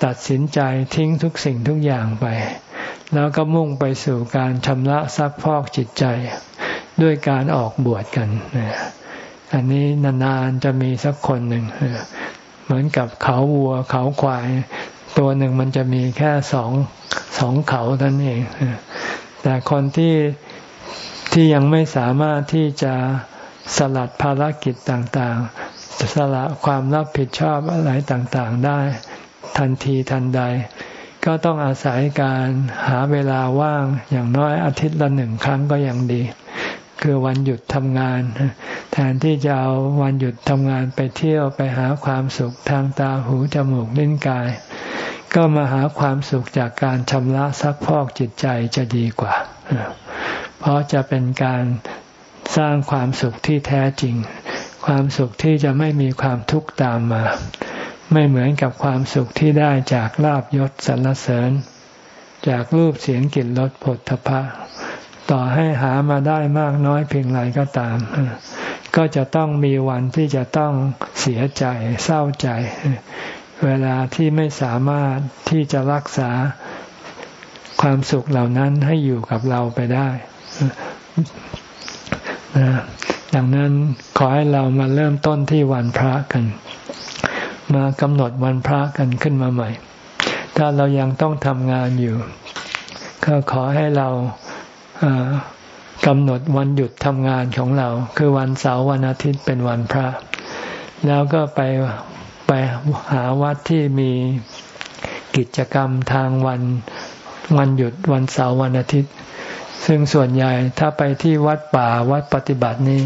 ตัดสินใจทิ้งทุกสิ่งทุกอย่างไป แล้วก็มุ่งไปสู่การชำระซักพอกจิตใจ ด้วยการออกบวชกัน อันนี้นานๆจะมีสักคนหนึ่ง เหมือนกับเขาวัวเขาควาย ตัวหนึ่งมันจะมีแค่สองสองเขาเท่านั้นเอง แต่คนที่ที่ยังไม่สามารถที่จะสลัดภารกิจต่างๆ สละความรับผิดชอบอะไรต่างๆ ได้ทันทีทันใด ก็ต้องอาศัยการหาเวลาว่างอย่างน้อยอาทิตย์ละหนึ่งครั้งก็ยังดี คือวันหยุดทำงาน แทนที่จะเอาวันหยุดทำงานไปเที่ยวไปหาความสุขทางตาหูจมูกลิ้นกาย ก็มาหาความสุขจากการชำระซักพอกจิตใจจะดีกว่า เพราะจะเป็นการสร้างความสุขที่แท้จริง ความสุขที่จะไม่มีความทุกข์ตามมา ไม่เหมือนกับความสุขที่ได้จากลาบยศสรรเสริญ จากรูปเสียงกลิ่นรสผลทพะ ต่อให้หามาได้มากน้อยเพียงไรก็ตาม ก็จะต้องมีวันที่จะต้องเสียใจเศร้าใจ เวลาที่ไม่สามารถที่จะรักษาความสุขเหล่านั้นให้อยู่กับเราไปได้ดังนั้นขอให้เรามาเริ่มต้นที่วันพระกัน มากำหนดวันพระกันขึ้นมาใหม่ ถ้าเรายังต้องทำงานอยู่ ก็ขอให้เรากำหนดวันหยุดทำงานของเรา คือวันเสาร์วันอาทิตย์เป็นวันพระ แล้วก็ไปไป หาวัดที่มีกิจกรรมทางวันวันหยุดวันเสาร์วันอาทิตย์ ซึ่งส่วนใหญ่ถ้าไปที่วัดป่าวัดปฏิบัตินี้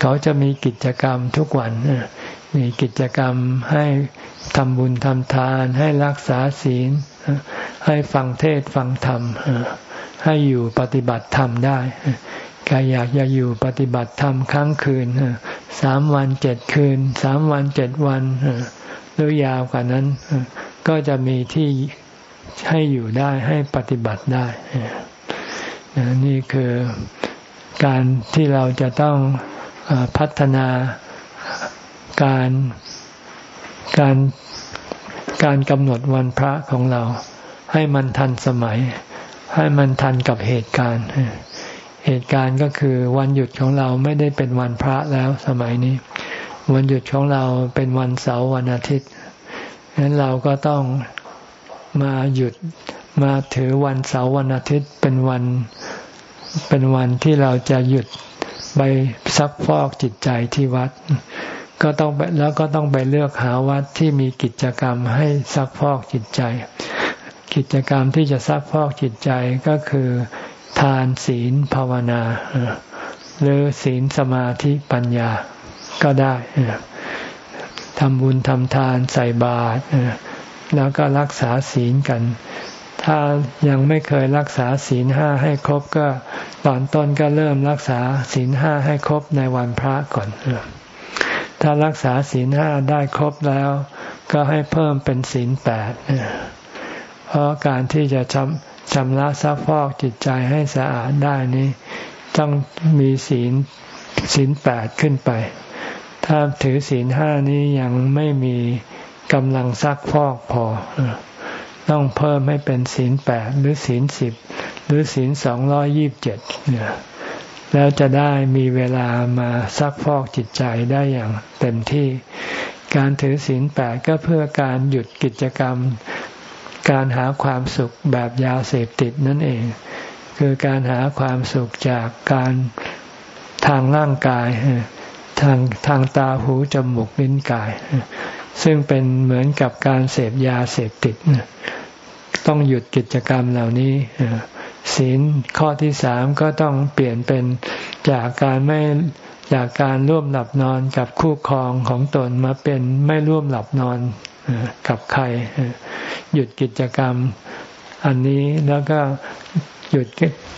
เขาจะมีกิจกรรมทุกวัน มีกิจกรรมให้ทำบุญทำทาน ให้รักษาศีล ให้ฟังเทศฟังธรรม ให้อยู่ปฏิบัติธรรมได้ ใครอยากจะอยู่ปฏิบัติธรรมครั้งคืนสามวันเจ็ดคืนสามวันเจ็ดวันหรือยาวกว่านั้น ก็จะมีที่ให้อยู่ได้ให้ปฏิบัติได้ นี่คือการที่เราจะต้องพัฒนาการการการกำหนดวันพระของเรา ให้มันทันสมัย ให้มันทันกับเหตุการณ์ เหตุการณ์ก็คือวันหยุดของเราไม่ได้เป็นวันพระแล้วสมัยนี้ วันหยุดของเราเป็นวันเสาร์วันอาทิตย์ฉะนั้นเราก็ต้องมาหยุดมาถือวันเสาร์วันอาทิตย์เป็นวันเป็นวันที่เราจะหยุดไปซักฟอกจิตใจที่วัด ก็ต้องไปแล้วก็ต้องไปเลือกหาวัดที่มีกิจกรรมให้ซักฟอกจิตใจ กิจกรรมที่จะซักฟอกจิตใจก็คือ ทานศีลภาวนา หรือศีลสมาธิปัญญาก็ได้ทำบุญทำทานใส่บาตรแล้วก็รักษาศีลกัน ถ้ายังไม่เคยรักษาศีลห้าให้ครบก็ตอนต้นก็เริ่มรักษาศีลห้าให้ครบในวันพระก่อนถ้ารักษาศีลห้าได้ครบแล้ว ก็ให้เพิ่มเป็นศีลแปดเพราะการที่จะ ชำระซักฟอกจิตใจให้สะอาดได้นี้ ต้องมีศีลศีลแปดขึ้นไป ถ้าถือศีลห้านี้ยังไม่มีกำลังซักฟอกพอ ต้องเพิ่มให้เป็นศีลแปดหรือศีลสิบหรือศีลสองร้อยยิบเจ็ดแล้วจะได้มีเวลามาซักฟอกจิตใจได้อย่างเต็มที่ การถือศีลแปดก็เพื่อการหยุดกิจกรรม การหาความสุขแบบยาเสพติดนั่นเอง คือการหาความสุขจากการทางร่างกาย ทางทางตาหูจมูกลิ้นกาย ซึ่งเป็นเหมือนกับการเสพยาเสพติด ต้องหยุดกิจกรรมเหล่านี้ศีลข้อที่สามก็ต้องเปลี่ยนเป็นจากการไม่จากการร่วมหลับนอนกับคู่ครองของตนมาเป็นไม่ร่วมหลับนอน กับใคร หยุดกิจกรรม อันนี้แล้วก็หยุด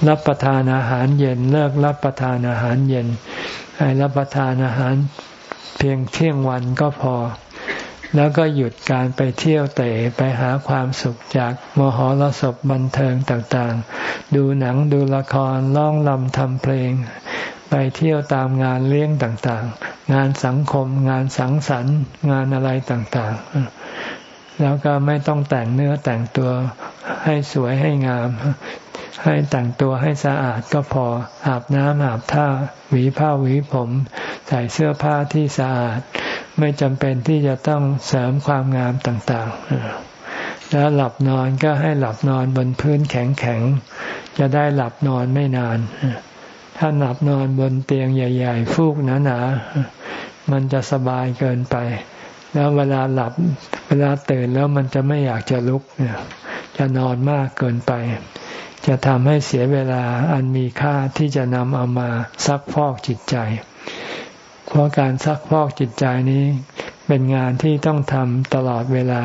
รับประทานอาหารเย็น เลิกรับประทานอาหารเย็นให้รับประทานอาหารเพียงเที่ยงวันก็พอ แล้วก็หยุดการไปเที่ยวเตะไปหาความสุขจากมหรสพบันเทิงต่างๆ ดูหนังดูละครร้องลำทำเพลง ไปเที่ยวตามงานเลี้ยงต่างๆ งานสังคม งานสังสรรค์ งานอะไรต่างๆ แล้วก็ไม่ต้องแต่งเนื้อแต่งตัวให้สวยให้งาม ให้แต่งตัวให้สะอาดก็พออาบน้ำอาบท่า หวีผ้าหวีผม ใส่เสื้อผ้าที่สะอาด ไม่จำเป็นที่จะต้องเสริมความงามต่างๆแล้วหลับนอนก็ให้หลับนอนบนพื้นแข็งๆ จะได้หลับนอนไม่นาน ถ้าหลับนอนบนเตียงใหญ่ ๆ ฟูกหนาๆมันจะสบายเกินไป แล้วเวลาหลับเวลาตื่นแล้วมันจะไม่อยากจะลุกจะนอนมากเกินไป จะทำให้เสียเวลาอันมีค่าที่จะนำเอามาซักฟอกจิตใจ เพราะการซักพอกจิตใจนี้เป็นงานที่ต้องทำตลอดเวลา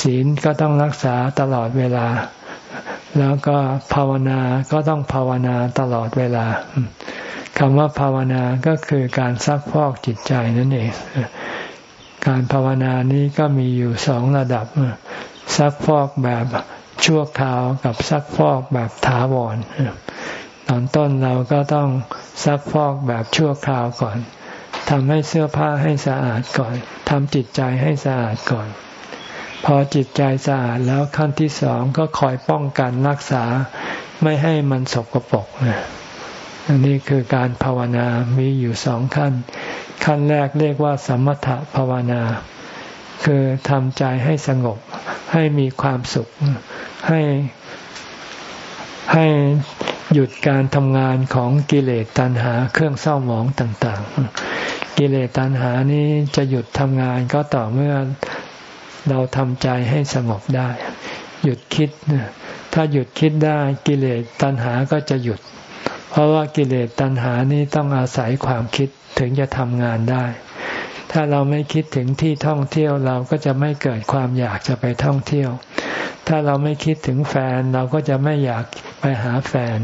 ศีลก็ต้องรักษาตลอดเวลา แล้วก็ภาวนาก็ต้องภาวนาตลอดเวลาคำว่าภาวนาก็คือการซักพอกจิตใจนั่นเอง การภาวนานี้ก็มีอยู่สองระดับ ซักพอกแบบชั่วคราวกับซักพอกแบบถาวรตอนต้นเราก็ต้องซักฟอกแบบชั่วคราวก่อนทำให้เสื้อผ้าให้สะอาดก่อนทำจิตใจให้สะอาดก่อน พอจิตใจสะอาดแล้วขั้นที่สองก็คอยป้องกันรักษาไม่ให้มันสกปรกนะอันนี้คือการภาวนามีอยู่สองขั้น ขั้นแรกเรียกว่า สมถภาวนา คือทำใจให้สงบ ให้มีความสุข ให้ให้หยุดการทำงานของกิเลสตัณหาเครื่องเศร้าหมองต่าง ๆ กิเลสตัณหานี้จะหยุดทำงานก็ต่อเมื่อ เราทำใจให้สงบได้ หยุดคิด ถ้าหยุดคิดได้กิเลสตัณหาก็จะหยุด เพราะว่ากิเลสตัณหานี้ต้องอาศัยความคิดถึงจะทำงานได้ ถ้าเราไม่คิดถึงที่ท่องเที่ยวเราก็จะไม่เกิดความอยากจะไปท่องเที่ยว ถ้าเราไม่คิดถึงแฟนเราก็จะไม่อยากไปหาแฟน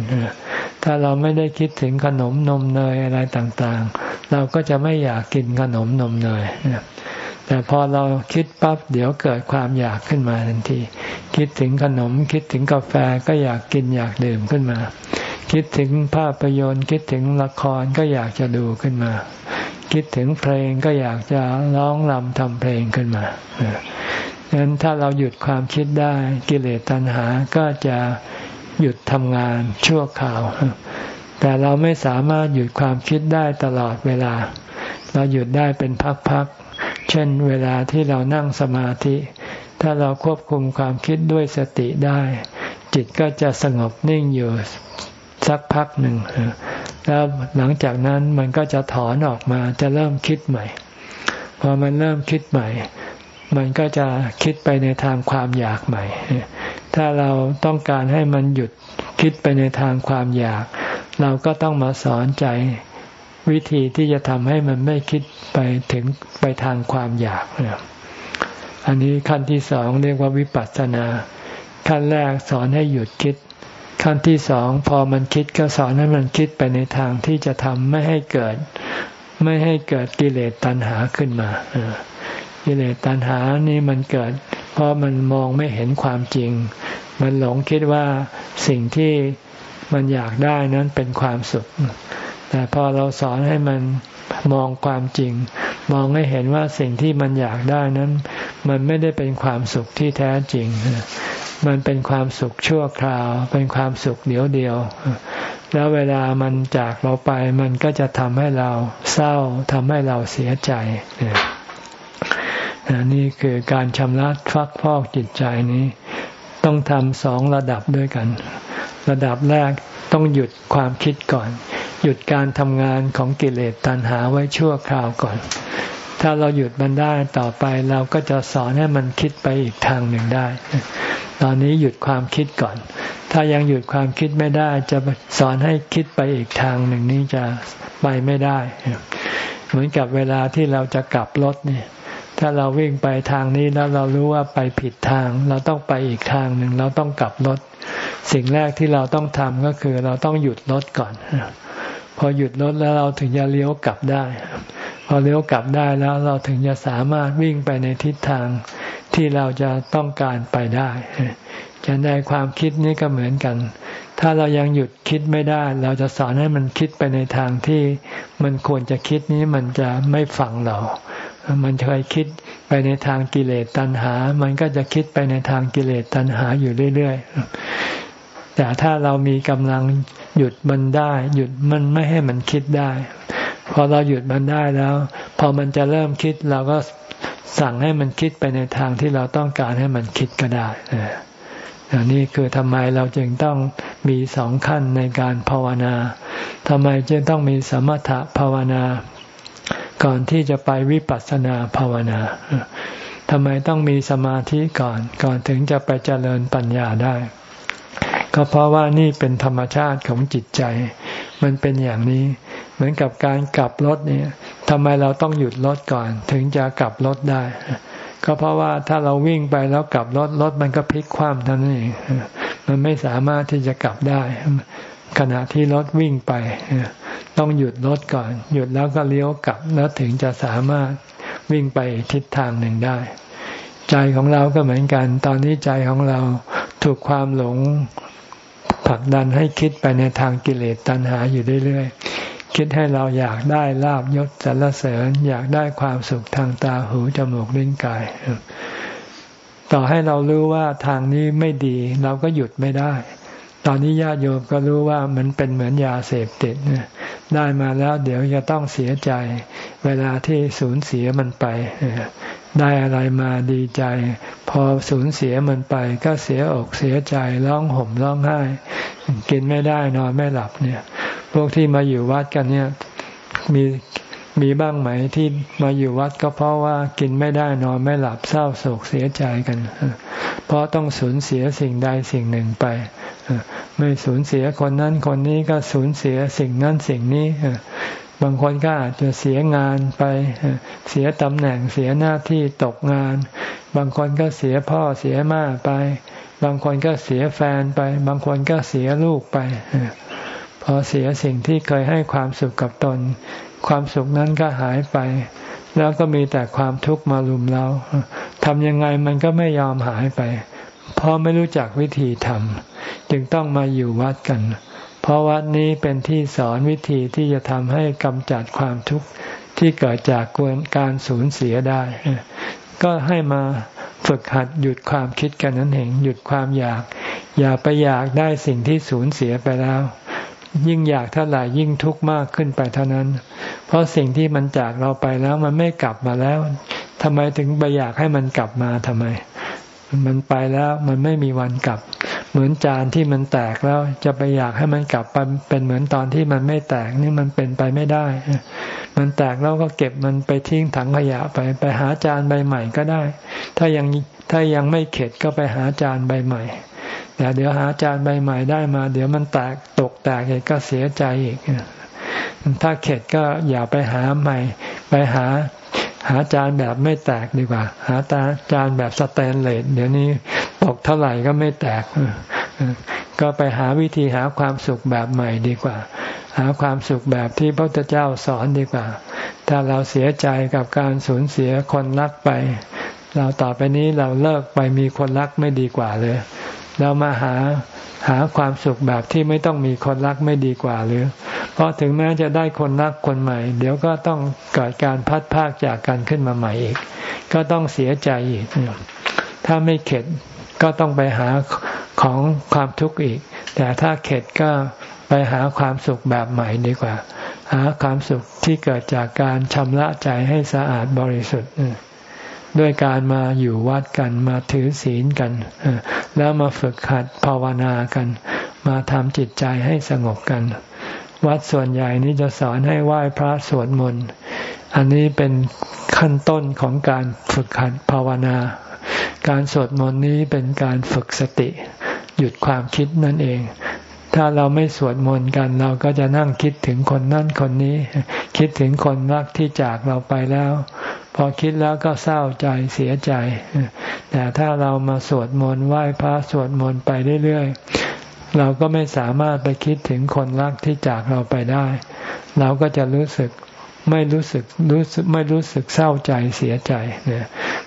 ถ้าเราไม่ได้คิดถึงขนมนมเนยอะไรต่างๆ เราก็จะไม่อยากกินขนมนมเนย แต่พอเราคิดปั๊บเดี๋ยวเกิดความอยากขึ้นมาทันที คิดถึงขนมคิดถึงกาแฟก็อยากกินอยากดื่มขึ้นมา คิดถึงภาพยนตร์ คิดถึงละครก็อยากจะดูขึ้นมา คิดถึงเพลงก็อยากจะร้องรำทำเพลงขึ้นมาดังนั้นถ้าเราหยุดความคิดได้กิเลสตัณหาก็จะหยุดทำงานชั่วคราว แต่เราไม่สามารถหยุดความคิดได้ตลอดเวลา เราหยุดได้เป็นพักๆ เช่นเวลาที่เรานั่งสมาธิ ถ้าเราควบคุมความคิดด้วยสติได้ จิตก็จะสงบนิ่งอยู่สักพักหนึ่ง แล้วหลังจากนั้นมันก็จะถอนออกมาจะเริ่มคิดใหม่ พอมันเริ่มคิดใหม่ มันก็จะคิดไปในทางความอยากใหม่ ถ้าเราต้องการให้มันหยุดคิดไปในทางความอยาก เราก็ต้องมาสอนใจ วิธีที่จะทำให้มันไม่คิดไปถึงไปทางความอยากเนี่ยอันนี้ขั้นที่สองเรียกว่าวิปัสสนา ขั้นแรกสอนให้หยุดคิด ขั้นที่สองพอมันคิดก็สอนให้มันคิดไปในทางที่จะทำไม่ให้เกิด ไม่ให้เกิดกิเลสตัณหาขึ้นมากิเลสตัณหานี่มันเกิด เพราะมันมองไม่เห็นความจริง มันหลงคิดว่าสิ่งที่มันอยากได้นั้นเป็นความสุข แต่พอเราสอนให้มันมองความจริง มองให้เห็นว่าสิ่งที่มันอยากได้นั้น มันไม่ได้เป็นความสุขที่แท้จริง มันเป็นความสุขชั่วคราว เป็นความสุขเดียวเดียว แล้วเวลามันจากเราไป มันก็จะทำให้เราเศร้าทำให้เราเสียใจนี่คือการชำระฟักพอกจิตใจนี้ ต้องทำสองระดับด้วยกัน ระดับแรกต้องหยุดความคิดก่อน หยุดการทำงานของกิเลสตัณหาไว้ชั่วคราวก่อน ถ้าเราหยุดมันได้ต่อไปเราก็จะสอนให้มันคิดไปอีกทางหนึ่งได้ ตอนนี้หยุดความคิดก่อน ถ้ายังหยุดความคิดไม่ได้ จะสอนให้คิดไปอีกทางหนึ่งนี้จะไปไม่ได้ เหมือนกับเวลาที่เราจะกลับรถเนี่ยถ้าเราวิ่งไปทางนี้แล้วเรารู้ว่าไปผิดทาง เราต้องไปอีกทางหนึ่งเราต้องกลับรถ สิ่งแรกที่เราต้องทำก็คือเราต้องหยุดรถก่อน พอหยุดรถแล้วเราถึงจะเลี้ยวกลับได้ พอเลี้ยวกลับได้แล้วเราถึงจะสามารถวิ่งไปในทิศทางที่เราจะต้องการไปได้จะได้ความคิดนี้ก็เหมือนกัน ถ้าเรายังหยุดคิดไม่ได้ เราจะสอนให้มันคิดไปในทางที่มันควรจะคิดนี้มันจะไม่ฟังเรา มันเคยคิดไปในทางกิเลสตัณหา มันก็จะคิดไปในทางกิเลสตัณหาอยู่เรื่อย แต่ถ้าเรามีกำลังหยุดมันได้ หยุดมันไม่ให้มันคิดได้ พอเราหยุดมันได้แล้ว พอมันจะเริ่มคิดเราก็สั่งให้มันคิดไปในทางที่เราต้องการให้มันคิดก็ได้นี่คือทำไมเราจึงต้องมีสองขั้นในการภาวนาทำไมจึงต้องมีสมถะภาวนา ก่อนที่จะไปวิปัสสนาภาวนาทำไมต้องมีสมาธิก่อน ก่อนถึงจะไปเจริญปัญญาได้ ก็เพราะว่านี่เป็นธรรมชาติของจิตใจ มันเป็นอย่างนี้ เหมือนกับการกลับรถเนี่ยทำไมเราต้องหยุดรถก่อน ถึงจะกลับรถได้ ก็เพราะว่าถ้าเราวิ่งไปแล้วกลับรถรถมันก็พลิกคว่ำท่านั้นเองมันไม่สามารถที่จะกลับได้ ขณะที่รถวิ่งไป ต้องหยุดรถก่อน หยุดแล้วก็เลี้ยวกลับแล้วถึงจะสามารถวิ่งไปทิศทางหนึ่งได้ ใจของเราก็เหมือนกัน ตอนนี้ใจของเราถูกความหลง ผลักดันให้คิดไปในทางกิเลสตัณหาอยู่เรื่อยๆ คิดให้เราอยากได้ลาบยศสรรเสริญ อยากได้ความสุขทางตาหูจมูกลิ้นกาย ต่อให้เรารู้ว่าทางนี้ไม่ดี เราก็หยุดไม่ได้ ตอนนี้ญาติโยมก็รู้ว่ามันเป็นเหมือนยาเสพติดได้มาแล้วเดี๋ยวจะต้องเสียใจ เวลาที่สูญเสียมันไป ได้อะไรมาดีใจ พอสูญเสียมันไป ก็เสียอกเสียใจร้องห่มร้องไห้ กินไม่ได้นอนไม่หลับเนี่ย พวกที่มาอยู่วัดกันเนี่ยมีมีบ้างไหมที่มาอยู่วัดก็เพราะว่ากินไม่ได้นอนไม่หลับเศร้าโศกเสียใจกัน เพราะต้องสูญเสียสิ่งใดสิ่งหนึ่งไป ไม่สูญเสียคนนั้นคนนี้ก็สูญเสียสิ่งนั้นสิ่งนี้ บางคนก็อาจจะเสียงานไปเสียตำแหน่งเสียหน้าที่ตกงาน บางคนก็เสียพ่อเสียแม่ไป บางคนก็เสียแฟนไป บางคนก็เสียลูกไป พอเสียสิ่งที่เคยให้ความสุขกับตน ความสุขนั้นก็หายไป แล้วก็มีแต่ความทุกข์มาลุมเราทำยังไงมันก็ไม่ยอมหายไป เพราะไม่รู้จักวิธีทำจึงต้องมาอยู่วัดกัน เพราะวัดนี้เป็นที่สอนวิธีที่จะทำให้กำจัดความทุกข์ที่เกิดจากการสูญเสียได้ ก็ให้มาฝึกหัดหยุดความคิดกันนั้นเองหยุดความอยาก อย่าไปอยากได้สิ่งที่สูญเสียไปแล้ว ยิ่งอยากเท่าไหร่ยิ่งทุกข์มากขึ้นไปเท่านั้น เพราะสิ่งที่มันจากเราไปแล้วมันไม่กลับมาแล้วทำไมถึงไปอยากให้มันกลับมาทำไม มันไปแล้วมันไม่มีวันกลับ เหมือนจานที่มันแตกแล้วจะไปอยากให้มันกลับไปเป็นเหมือนตอนที่มันไม่แตกนี่มันเป็นไปไม่ได้ มันแตกแล้วก็เก็บมันไปทิ้งถังขยะไปไปหาจานใบใหม่ก็ได้ ถ้ายังถ้ายังไม่เข็ดก็ไปหาจานใบใหม่แต่เดี๋ยวหาจานใบใหม่ได้มา เดี๋ยวมันแตกตกแตกอีกก็เสียใจอีกถ้าเข็ดก็อย่าไปหาใหม่ ไปหาหาจานแบบไม่แตกดีกว่า หาตาจานแบบสแตนเลสเดี๋ยวนี้ ตกเท่าไหร่ก็ไม่แตก ก็ไปหาวิธีหาความสุขแบบใหม่ดีกว่า หาความสุขแบบที่พระพุทธเจ้าสอนดีกว่า ถ้าเราเสียใจกับการสูญเสียคนรักไป เราต่อไปนี้เราเลิกไปมีคนรักไม่ดีกว่าเลย เรามาหาหาความสุขแบบที่ไม่ต้องมีคนรักไม่ดีกว่าหรือ เพราะถึงแม้จะได้คนรักคนใหม่ เดี๋ยวก็ต้องเกิดการพัดพากจากกันขึ้นมาใหม่อีก ก็ต้องเสียใจอีก ถ้าไม่เข็ด ก็ต้องไปหาของความทุกข์อีก แต่ถ้าเข็ดก็ไปหาความสุขแบบใหม่ดีกว่า หาความสุขที่เกิดจากการชำระใจให้สะอาดบริสุทธิ์ด้วยการมาอยู่วัดกันมาถือศีลกัน แล้วมาฝึกหัดภาวนากัน มาทำจิตใจให้สงบกัน วัดส่วนใหญ่นี้จะสอนให้ไหว้พระสวดมนต์ อันนี้เป็นขั้นต้นของการฝึกหัดภาวนา การสวดมนต์นี้เป็นการฝึกสติ หยุดความคิดนั่นเอง ถ้าเราไม่สวดมนต์กันเราก็จะนั่งคิดถึงคนนั่นคนนี้ คิดถึงคนรักที่จากเราไปแล้ว พอคิดแล้วก็เศร้าใจเสียใจ แต่ถ้าเรามาสวดมนต์ไหว้พระสวดมนต์ไปเรื่อยๆเราก็ไม่สามารถไปคิดถึงคนรักที่จากเราไปได้ เราก็จะรู้สึก ไม่รู้สึกรู้สึกไม่รู้สึกเศร้าใจเสียใจเนี่ย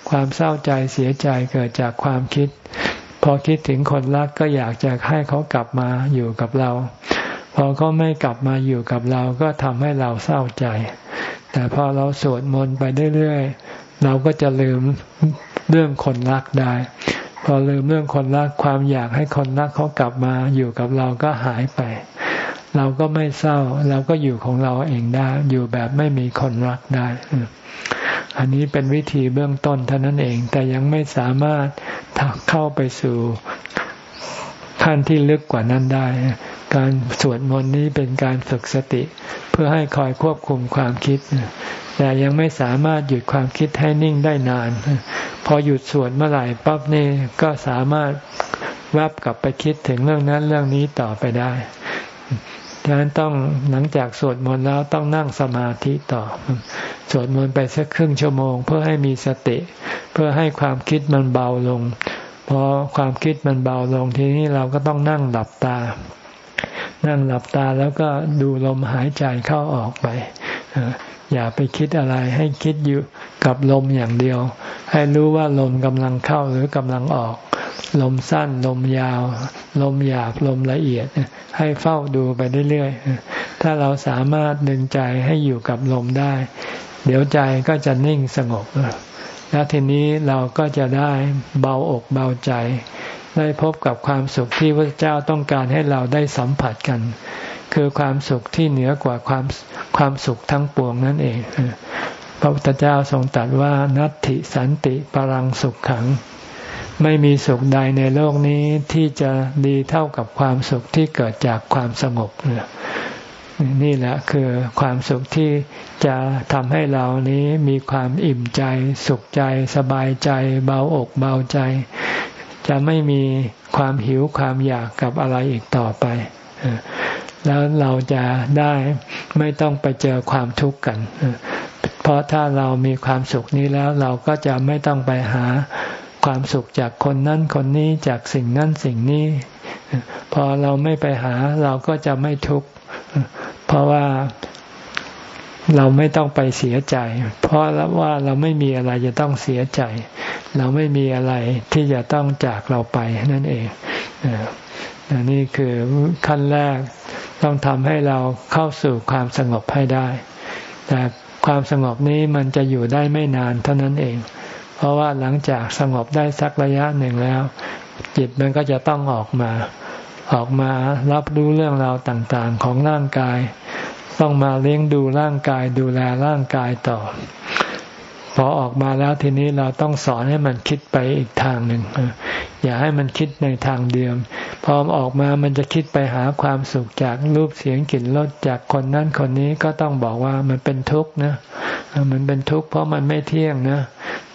ความเศร้าใจเสียใจเกิดจากความคิด พอคิดถึงคนรักก็อยากจะให้เขากลับมาอยู่กับเรา พอเขาไม่กลับมาอยู่กับเราก็ทำให้เราเศร้าใจ แต่พอเราสวดมนต์ไปเรื่อยๆเราก็จะลืมเรื่องคนรักได้ พอลืมเรื่องคนรักความอยากให้คนรักเขากลับมาอยู่กับเราก็หายไป เราก็ไม่เศร้า เราก็อยู่ของเราเองได้ อยู่แบบไม่มีคนรักได้ อันนี้เป็นวิธีเบื้องต้นเท่านั้นเอง แต่ยังไม่สามารถเข้าไปสู่ขั้นที่ลึกกว่านั้นได้ การสวดมนต์นี้เป็นการฝึกสติ เพื่อให้คอยควบคุมความคิด แต่ยังไม่สามารถหยุดความคิดให้นิ่งได้นาน พอหยุดสวดเมื่อไหร่ปั๊บนี่ก็สามารถแวบกลับไปคิดถึงเรื่องนั้นเรื่องนี้ต่อไปได้ ดังนั้นต้องหลังจากสวดมนต์แล้วต้องนั่งสมาธิต่อ สวดมนต์ไปสักครึ่งชั่วโมง เพื่อให้มีสติ เพื่อให้ความคิดมันเบาลงพอความคิดมันเบาลงทีนี้เราก็ต้องนั่งหลับตา นั่งหลับตาแล้วก็ดูลมหายใจเข้าออกไปอย่าไปคิดอะไรให้คิดอยู่กับลมอย่างเดียว ให้รู้ว่าลมกำลังเข้าหรือกำลังออก ลมสั้นลมยาว ลมหยาบลมละเอียด ให้เฝ้าดูไปเรื่อยๆถ้าเราสามารถดึงใจให้อยู่กับลมได้ เดี๋ยวใจก็จะนิ่งสงบแล้วทีนี้เราก็จะได้เบาอกเบาใจ ได้พบกับความสุขที่พระเจ้าต้องการให้เราได้สัมผัสกัน คือความสุขที่เหนือกว่าความความสุขทั้งปวงนั่นเองพระพุทธเจ้าทรงตรัสว่านัตถิสันติปรังสุขขัง ไม่มีสุขใดในโลกนี้ที่จะดีเท่ากับความสุขที่เกิดจากความสงบเนี่ยนี่แหละคือความสุขที่จะทำให้เรานี้มีความอิ่มใจ สุขใจสบายใจ เบาอกเบาใจ จะไม่มีความหิวความอยากกับอะไรอีกต่อไป แล้วเราจะได้ไม่ต้องไปเจอความทุกข์กัน เพราะถ้าเรามีความสุขนี้แล้วเราก็จะไม่ต้องไปหา ความสุขจากคนนั้นคนนี้จากสิ่งนั้นสิ่งนี้ พอเราไม่ไปหาเราก็จะไม่ทุกข์เพราะว่าเราไม่ต้องไปเสียใจ เพราะว่าเราไม่มีอะไรจะต้องเสียใจ เราไม่มีอะไรที่จะต้องจากเราไปนั่นเองนี่คือขั้นแรกต้องทำให้เราเข้าสู่ความสงบให้ได้ แต่ความสงบนี้มันจะอยู่ได้ไม่นานเท่านั้นเอง เพราะว่าหลังจากสงบได้สักระยะหนึ่งแล้ว จิตมันก็จะต้องออกมา ออกมารับรู้เรื่องราวต่างๆของร่างกาย ต้องมาเลี้ยงดูร่างกายดูแลร่างกายต่อ พอออกมาแล้วทีนี้เราต้องสอนให้มันคิดไปอีกทางหนึ่งอย่าให้มันคิดในทางเดิมพอออกมามันจะคิดไปหาความสุขจากรูปเสียงกลิ่นรสจากคนนั้นคนนี้ก็ต้องบอกว่ามันเป็นทุกข์นะมันเป็นทุกข์เพราะมันไม่เที่ยงนะ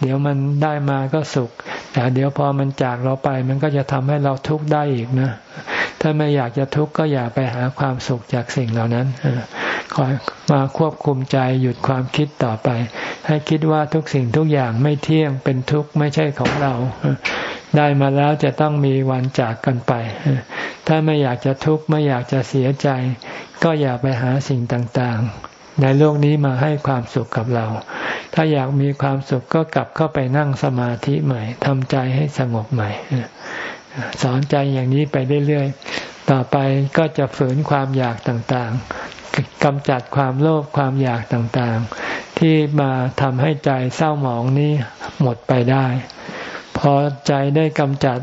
เดี๋ยวมันได้มาก็สุข แต่เดี๋ยวพอมันจากเราไป มันก็จะทำให้เราทุกข์ได้อีกนะ ถ้าไม่อยากจะทุกข์ก็อย่าไปหาความสุขจากสิ่งเหล่านั้นคอยมาควบคุมใจหยุดความคิดต่อไป ให้คิดว่าทุกสิ่งทุกอย่างไม่เที่ยงเป็นทุกข์ไม่ใช่ของเรา ได้มาแล้วจะต้องมีวันจากกันไป ถ้าไม่อยากจะทุกข์ไม่อยากจะเสียใจ ก็อย่าไปหาสิ่งต่างๆ ในโลกนี้มาให้ความสุขกับเรา ถ้าอยากมีความสุขก็กลับเข้าไปนั่งสมาธิใหม่ทำใจให้สงบใหม่ สอนใจอย่างนี้ไปเรื่อยๆ ต่อไปก็จะฝืนความอยากต่างๆกำจัดความโลภความอยากต่างๆ ที่มาทำให้ใจเศร้าหมองนี้หมดไปได้ พอใจได้กำจัด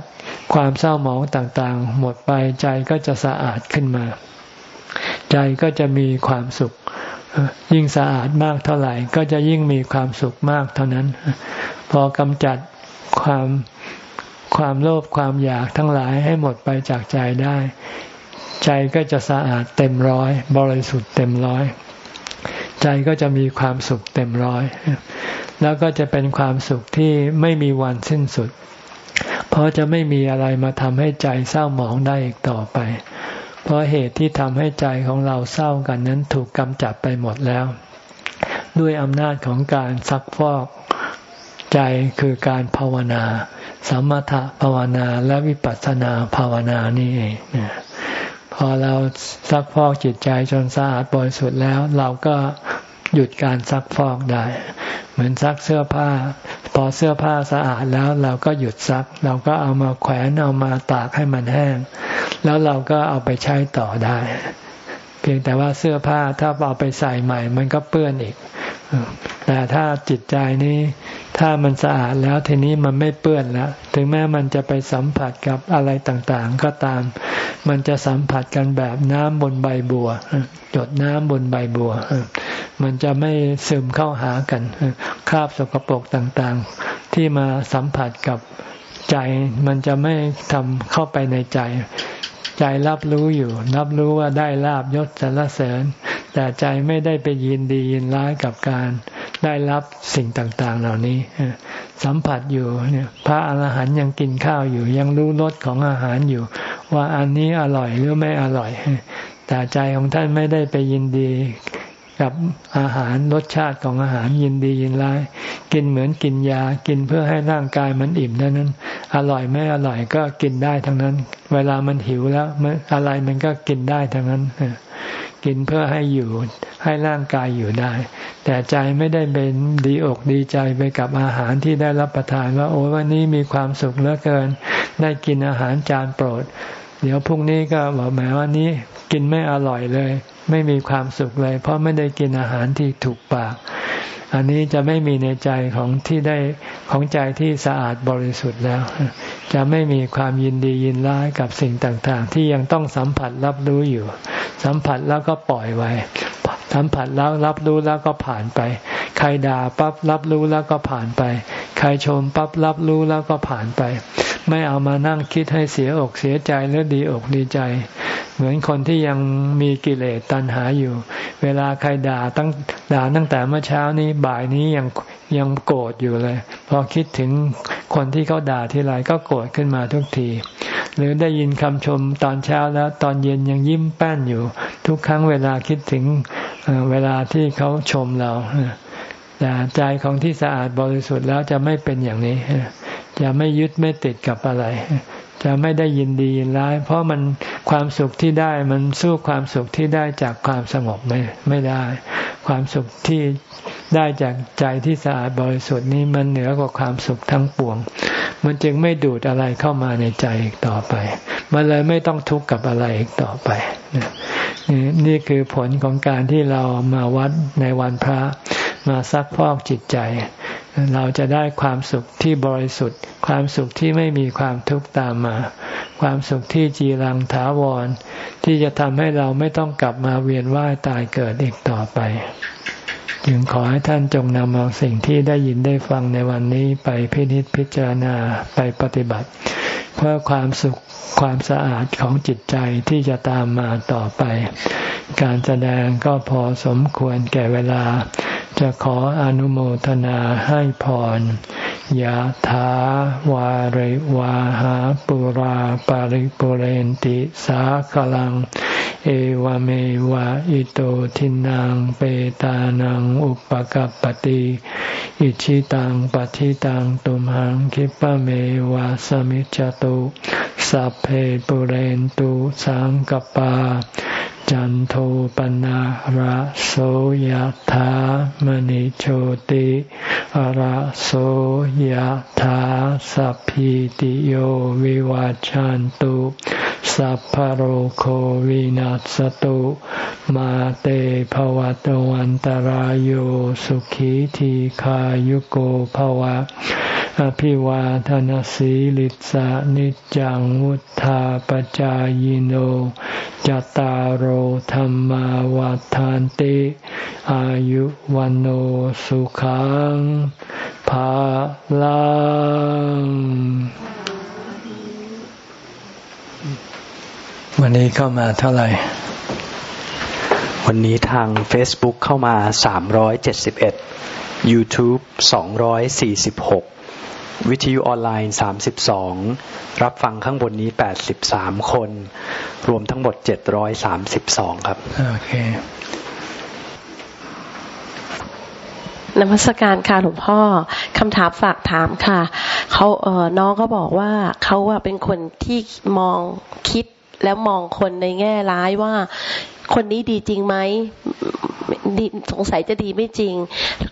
ความเศร้าหมองต่างๆ หมดไปใจก็จะสะอาดขึ้นมา ใจก็จะมีความสุข ยิ่งสะอาดมากเท่าไหร่ ก็จะยิ่งมีความสุขมากเท่านั้น พอกำจัดความ ความโลภความอยากทั้งหลายให้หมดไปจากใจได้ ใจก็จะสะอาดเต็มร้อย บริสุทธิ์เต็มร้อย ใจก็จะมีความสุขเต็มร้อย แล้วก็จะเป็นความสุขที่ไม่มีวันสิ้นสุด เพราะจะไม่มีอะไรมาทำให้ใจเศร้าหมองได้อีกต่อไป เพราะเหตุที่ทำให้ใจของเราเศร้ากันนั้นถูกกำจัดไปหมดแล้ว ด้วยอำนาจของการซักฟอกใจคือการภาวนา สมถภาวนาและวิปัสสนาภาวนานี่เองพอเราซักฟอกจิตใจจนสะอาดบริสุทธิ์แล้ว เราก็หยุดการซักฟอกได้ เหมือนซักเสื้อผ้า พอเสื้อผ้าสะอาดแล้วเราก็หยุดซัก เราก็เอามาแขวนเอามาตากให้มันแห้ง แล้วเราก็เอาไปใช้ต่อได้ เพียงแต่ว่าเสื้อผ้าถ้าเอาไปใส่ใหม่ มันก็เปื้อนอีก แต่ถ้าจิตใจนี้ ถ้ามันสะอาดแล้วทีนี้มันไม่เปื้อนแล้วถึงแม้มันจะไปสัมผัสกับอะไรต่างๆ ก็ตาม มันจะสัมผัสกันแบบน้ำบนใบบัวหยดน้ำบนใบบัวมันจะไม่ซึมเข้าหากันคราบสกปรกต่างๆ ที่มาสัมผัสกับใจ มันจะไม่ทำเข้าไปในใจ ใจรับรู้อยู่ รับรู้ว่าได้ลาบยศสรรเสริญ แต่ใจไม่ได้ไปยินดียินร้ายกับการ ได้รับสิ่งต่างๆ เหล่านี้ สัมผัสอยู่เนี่ยพระอาหารหันต์ยังกินข้าวอยู่ ยังรู้รสของอาหารอยู่ ว่าอันนี้อร่อยหรือไม่อร่อย แต่ใจของท่านไม่ได้ไปยินดี กับอาหารรสชาติของอาหารยินดียินร้าย กินเหมือนกินยากินเพื่อให้ร่างกายมันอิ่มนั้นนั้น อร่อยไม่อร่อยก็กินได้ทั้งนั้น เวลามันหิวแล้วอะไรมันก็กินได้ทั้งนั้นกินเพื่อให้อยู่ให้ร่างกายอยู่ได้ แต่ใจไม่ได้เป็นดีอกดีใจไปกับอาหารที่ได้รับประทานว่าโอ้วันนี้มีความสุขเหลือเกิน ได้กินอาหารจานโปรด เดี๋ยวพรุ่งนี้ก็บอกแม้วันนี้กินไม่อร่อยเลย ไม่มีความสุขเลย เพราะไม่ได้กินอาหารที่ถูกปาก อันนี้จะไม่มีในใจของที่ได้ของใจที่สะอาดบริสุทธิ์แล้ว จะไม่มีความยินดียินร้ายกับสิ่งต่างๆ ที่ยังต้องสัมผัสรับรู้อยู่ สัมผัสแล้วก็ปล่อยไว้ สัมผัสแล้วรับรู้แล้วก็ผ่านไป ใครด่าปั๊บรับรู้แล้วก็ผ่านไป ใครชมปั๊บรับรู้แล้วก็ผ่านไป ไม่เอามานั่งคิดให้เสียอกเสียใจหรือดีอกดีใจ เหมือนคนที่ยังมีกิเลสตัณหาอยู่ เวลาใครด่าตั้งด่าตั้งแต่เมื่อเช้านี้บ่ายนี้ยังยังโกรธอยู่เลย พอคิดถึงคนที่เขาด่าทีไรก็โกรธขึ้นมาทุกที หรือได้ยินคำชมตอนเช้าแล้วตอนเย็นยังยิ้มแป้นอยู่ ทุกครั้งเวลาคิดถึงเวลาที่เขาชมเราแต่ใจของที่สะอาดบริสุทธิ์แล้วจะไม่เป็นอย่างนี้ จะไม่ยึดไม่ติดกับอะไร จะไม่ได้ยินดียินร้าย เพราะมันความสุขที่ได้มันสู้ความสุขที่ได้จากความสงบไม่ไม่ได้ ความสุขที่ได้จากใจที่สะอาดบริสุทธิ์นี้มันเหนือกว่าความสุขทั้งปวง มันจึงไม่ดูดอะไรเข้ามาในใจอีกต่อไป มันเลยไม่ต้องทุกข์กับอะไรอีกต่อไปนี่คือผลของการที่เรามาวัดในวันพระ มาซักพอกจิตใจ เราจะได้ความสุขที่บริสุทธิ์ ความสุขที่ไม่มีความทุกข์ตามมา ความสุขที่จีรังถาวร ที่จะทำให้เราไม่ต้องกลับมาเวียนว่ายตายเกิดอีกต่อไป จึงขอให้ท่านจงนำเอาสิ่งที่ได้ยินได้ฟังในวันนี้ไปพินิจพิจารณาไปปฏิบัติ เพื่อความสุขความสะอาดของจิตใจที่จะตามมาต่อไป การแสดงก็พอสมควรแก่เวลา จะขออนุโมทนาให้พรยะถาวาริวาหาปุราปาริปุเรนติสาคลัง เอวเมวะอิโตทินังเปตานังอุปกัปติอิชิตังปฏิตังตุมหังคิปะเมวะสมิจจตุสัพเพปุเรนตุสังกปา จันโทปนะระโสยธามณิโชติระโสยธาสัพพิติโยวิวาจันตุสัพพโรโควินัสตุ มาเตภวัตวันตารโยสุขีทีขายุโกภวะ อภิวาทนสีลิสานิจังวุธาปจายโน จตารโหธรรมวาทานติ อายุวันโอสุขังภาลังวันนี้เข้ามาเท่าไหร่ วันนี้ทาง Facebook เข้ามา 371 YouTube 246 วิทยุออนไลน์ 32 รับฟังข้างบนนี้ 83 คน รวมทั้งหมด 732 ครับ โอเคนมัสการค่ะหลวงพ่อคำถามฝากถามค่ะเขาเออน้องก็บอกว่าเขาว่าเป็นคนที่มองคิดแล้วมองคนในแง่ร้ายว่า คนนี้ดีจริงไหมสงสัยจะดีไม่จริง